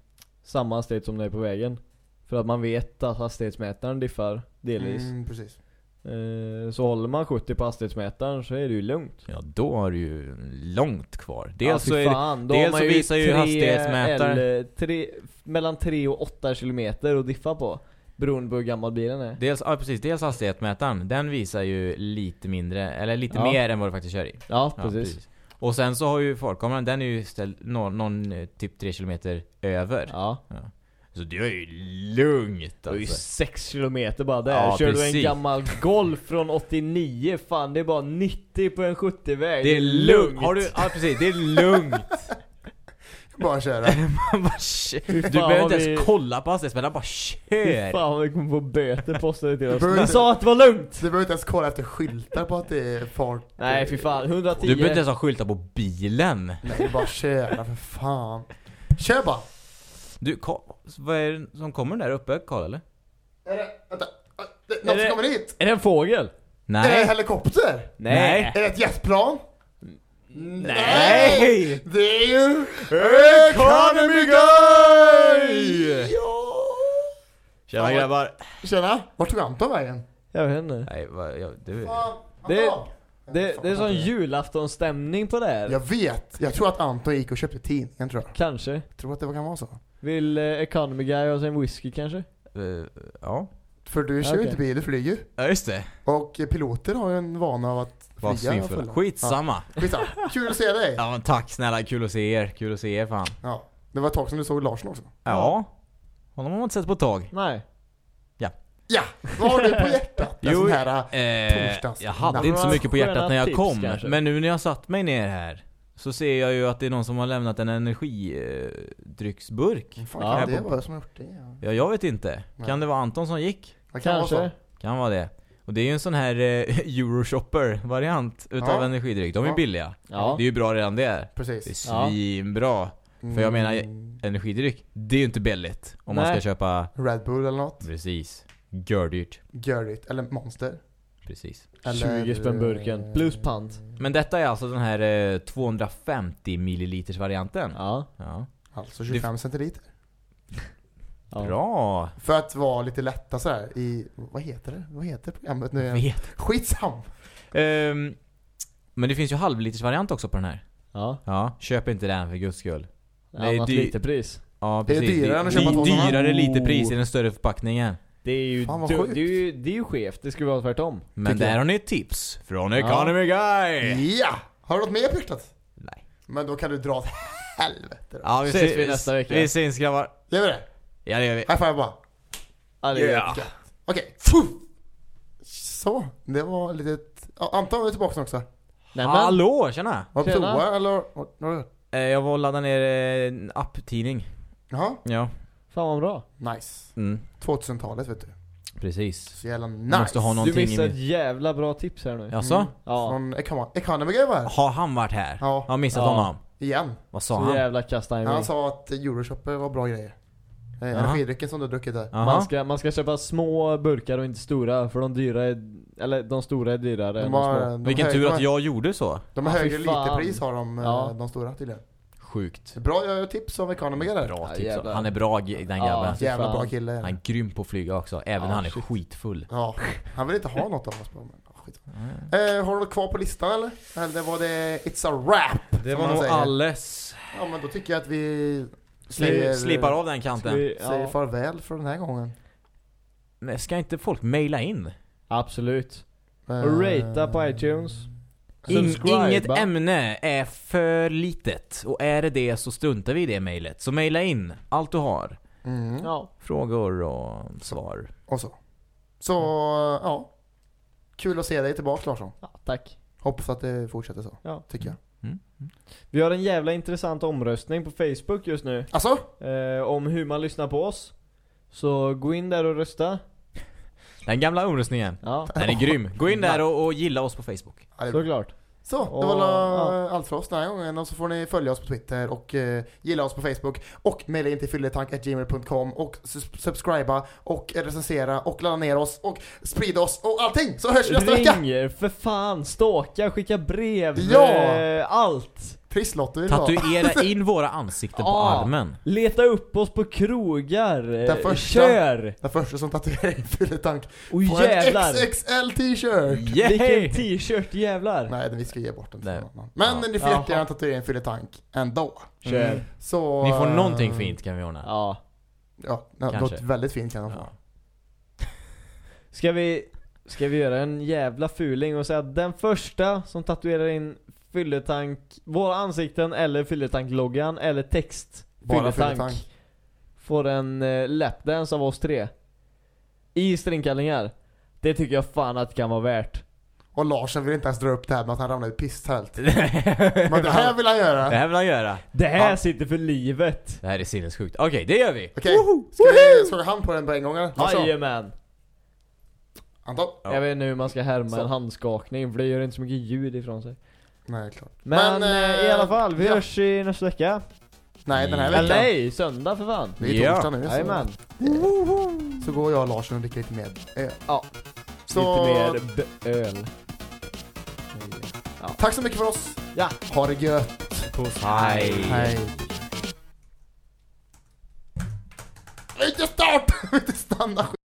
samma hastighet som det är på vägen. För att man vet att hastighetsmätaren diffar delvis. Mm, precis. Eh, så håller man 70 på hastighetsmätaren så är det ju lugnt. Ja, då har du ju långt kvar. Dels Ja, så fy är det, fan, då dels så visar ju hastighetsmätaren- mellan 3 och 8 kilometer att diffa på. Beroende på hur gammal bilen är. dels, ja, precis, dels hastighetsmätaren, den visar ju lite mindre, eller lite Ja. mer än vad du faktiskt kör i. Ja, Ja, precis. Och sen så har ju fartkameran, den är ju ställd någon, någon eh, typ 3 kilometer över. Ja. Så det är ju lugnt Det är ju alltså. 6 kilometer bara där. Ja, Kör du en precis. gammal Golf från 89, fan det är bara 90 på en 70-väg. Det är lugnt. Har du, ja precis, det är lugnt. Bara köra. Du behöver inte vi- ens kolla på hastighetsmätaren, bara Fy kör! fan vad vi kommer få böter postade till oss. Men inte- sa att det var lugnt! Du behöver inte ens kolla efter skyltar på att det är fart. Nej fy fan, 110. Du behöver inte ens ha skyltar på bilen. Nej, bara köra för fan. Kör bara. Du, Ka- vad är det som kommer där uppe, Karl eller? Är det, vänta. Det, något det- som kommer hit? Är det en fågel? Är det en Nej. helikopter? Nej. Är det ett jetplan? Nej. Det är ju Economy Guy! Ja! Tjena grabbar. Tjena, vart tog Anton vägen? Jag vet inte. Nej, vad, jag, det, Fan, Det-! Det, det är sån julaftonstämning på det här. Jag vet, jag tror att Anton gick och köpte tidningen tror jag. Kanske. Jag tror att det kan vara så. Vill eh, Economy Guy ha sin whisky kanske? eh, ja. För du kör ju Okej. inte bil, du flyger. Ja just det. Och piloter har ju en vana av att Var flyga svinfulla. fulla. Skitsamma. Ja, skitsamma. Kul att se dig! Ja men tack snälla, kul att se er. Kul att se er fan. Ja. Det var ett tag som du såg Larsson också. Ja. Honom har man inte sett på ett tag. Nej. Ja! Vad har du på hjärtat? Jo, sån här... Eh, Torsdags. jag hade inte så mycket på hjärtat när jag tips, kom, kanske. men nu när jag satt mig ner här så ser jag ju att det är någon som har lämnat en energidrycksburk. Fan Ja, kan det på- vara som har gjort det? Ja. Ja, jag vet inte. Nej. Kan det vara Anton som gick? Det kan vara så. Kanske. Kan vara det. Och det är ju en sån här eh, Euroshopper-variant utav Ja. energidryck. De är Ja. billiga. Ja. Det är ju bra redan det. Det är Precis. Ja. svinbra. För jag menar, Mm. Energidryck, det är ju inte billigt. Om man Nej. ska köpa... Red Bull eller något. Precis. Gördyrt. Görigt. Eller Monster. Precis. Eller, 20 spänn burken. Plus pant. Men detta är alltså den här eh, 250 milliliters varianten. Ja. Ja. Alltså 25 centiliter. ja. Bra! För att vara lite lätta så här i... Vad heter det? Vad heter programmet nu igen? Vet. Skitsam! Ehm, men det finns ju halvliters variant också på den här. Ja. Ja, köp inte den för guds skull. Nej, Annat det- literpris. Ja, Det är precis. dyrare än att köpa två sådana. Dyrare lite pris i den större förpackningen. Det är ju, Fan, vad du, sjukt. det är ju, det är ju skevt, det skulle vara tvärtom. Men Tycker där jag. har ni ett tips från Ja. Economy Guy! Ja! Har du något mer pycklat? Nej. Men då kan du dra åt helvete då. Ja, vi Ses ses vi nästa vecka. Vi syns grabbar. Gör vi det? Ja, det gör vi. High five bara. Ja, det är Yeah. gött. Okej. Så, det var lite... Ja, Anton är tillbaka också. Nej, men, Hallå, tjena! Du på Tjena. toa eller? har du? Eh, Jag var och laddade ner eh, en app-tidning. Jaha, Ja. Fan vad bra. nice. Mm, 2000-talet vet du. precis. Så jävla nice. Måste ha Du någonting missade ett jävla bra tips här nu. Jaså? Mm. Ja, Från Economy, Economy Guy var här. Har han varit här? Ja. Jag har missat Ja. honom. Igen. Vad sa så han? jävla kasta Han sa att Euroshopper var bra grejer. Eh, Jaha. energidrycken som du har druckit där. Jaha. Man ska, man ska köpa små burkar och inte stora, för de dyra är, eller de stora är dyrare De än de små. de Vilken tur de att har- jag gjorde så. De har Ja, fy högre fan. literpris har de, eh, Ja. de stora tydligen. Sjukt. Bra jag tips av Economy där. Bra Ja, tips. jävlar. Han är bra den Ja. grabben. fy Jävla bra kille. Han är grym på att flyga också, även Ja, när han är shit. skitfull. Ja, han vill inte ha något av oss. Men, ja, skit. Eh, har du något kvar på listan eller? Eller var det It's a Rap? Det var nog säger? alles. Ja men då tycker jag att vi Sli, säger, slipar av den kanten. vi- säger ja, farväl för den här gången. Men ska inte folk mejla in? absolut. Eh, Och ratea på iTunes. In, inget ämne är för litet. Och är det det så struntar vi i det mejlet. Så mejla in allt du har. Mm. Ja. Frågor och svar. Och så. Så, ja. Kul att se dig tillbaka Larsson. ja, tack. Hoppas att det fortsätter så, Ja. tycker jag. Mm. Vi har en jävla intressant omröstning på Facebook just nu. Alltså? Eh, om hur man lyssnar på oss. Så gå in där och rösta. Den gamla omröstningen. Ja, Den är grym. Gå in där och, och gilla oss på Facebook. Ja, det är bra. såklart. Så, det Och, var la- ja. allt för oss den här gången. Och så får ni följa oss på Twitter och eh, gilla oss på Facebook. Och mejla in till fylletank.gmail.com och subscriba och recensera och ladda ner oss och sprida oss och allting. Så hörs vi nästa vecka! Ring för fan, ståka, skicka brev, Ja! eh, allt. Ha. Tatuera in våra ansikten på armen. Leta upp oss på krogar, eh, Den första- kör! Den första som tatuerar in fylletank Och på en jävlar! XXL t-shirt! Vilken Yay! t-shirt jävlar! Nej, vi ska ge bort den till Nej. någon annan. Men Ja. ni får jättegärna tatuera in fylletank ändå. Kör. Mm. Så... Ni får eh, någonting fint kan vi ordna. Ja. Ja, ja, Kanske. något väldigt fint kan de få. Ja. Ska vi, ska vi göra en jävla fuling och säga att den första som tatuerar in fylletank, våra ansikten eller fylletankloggan eller text Bara fylletank, fylletank. får en eh, lapdance av oss tre. I stringkallingar. Det tycker jag fan att det kan vara värt. Och Larsen vill inte ens dra upp det här med att han ramlade i pisstält. Men det här vill han göra. Det här vill han göra. Det här Ja. sitter för livet. Det här är sinnessjukt. Okej, det gör vi. Okej, ska vi slå hand på den på en gång eller? Larsson? Jajamän. Anton? Ja. Jag vet inte hur man ska härma Så. en handskakning för det gör inte så mycket ljud ifrån sig. Nej, klart. Men, eh, i alla fall, vi ja. hörs i nästa vecka. Nej, den här Eller veckan. nej, söndag för fan. Det är Ja. torsdag nu. Så, Jajamän. så går jag och Larsson och dricker lite mer öl. Ja. Så, Lite mer b- öl. tack så mycket för oss. Ja. Ha det gött. Puss. Hej. Hej. Inte start! Inte stanna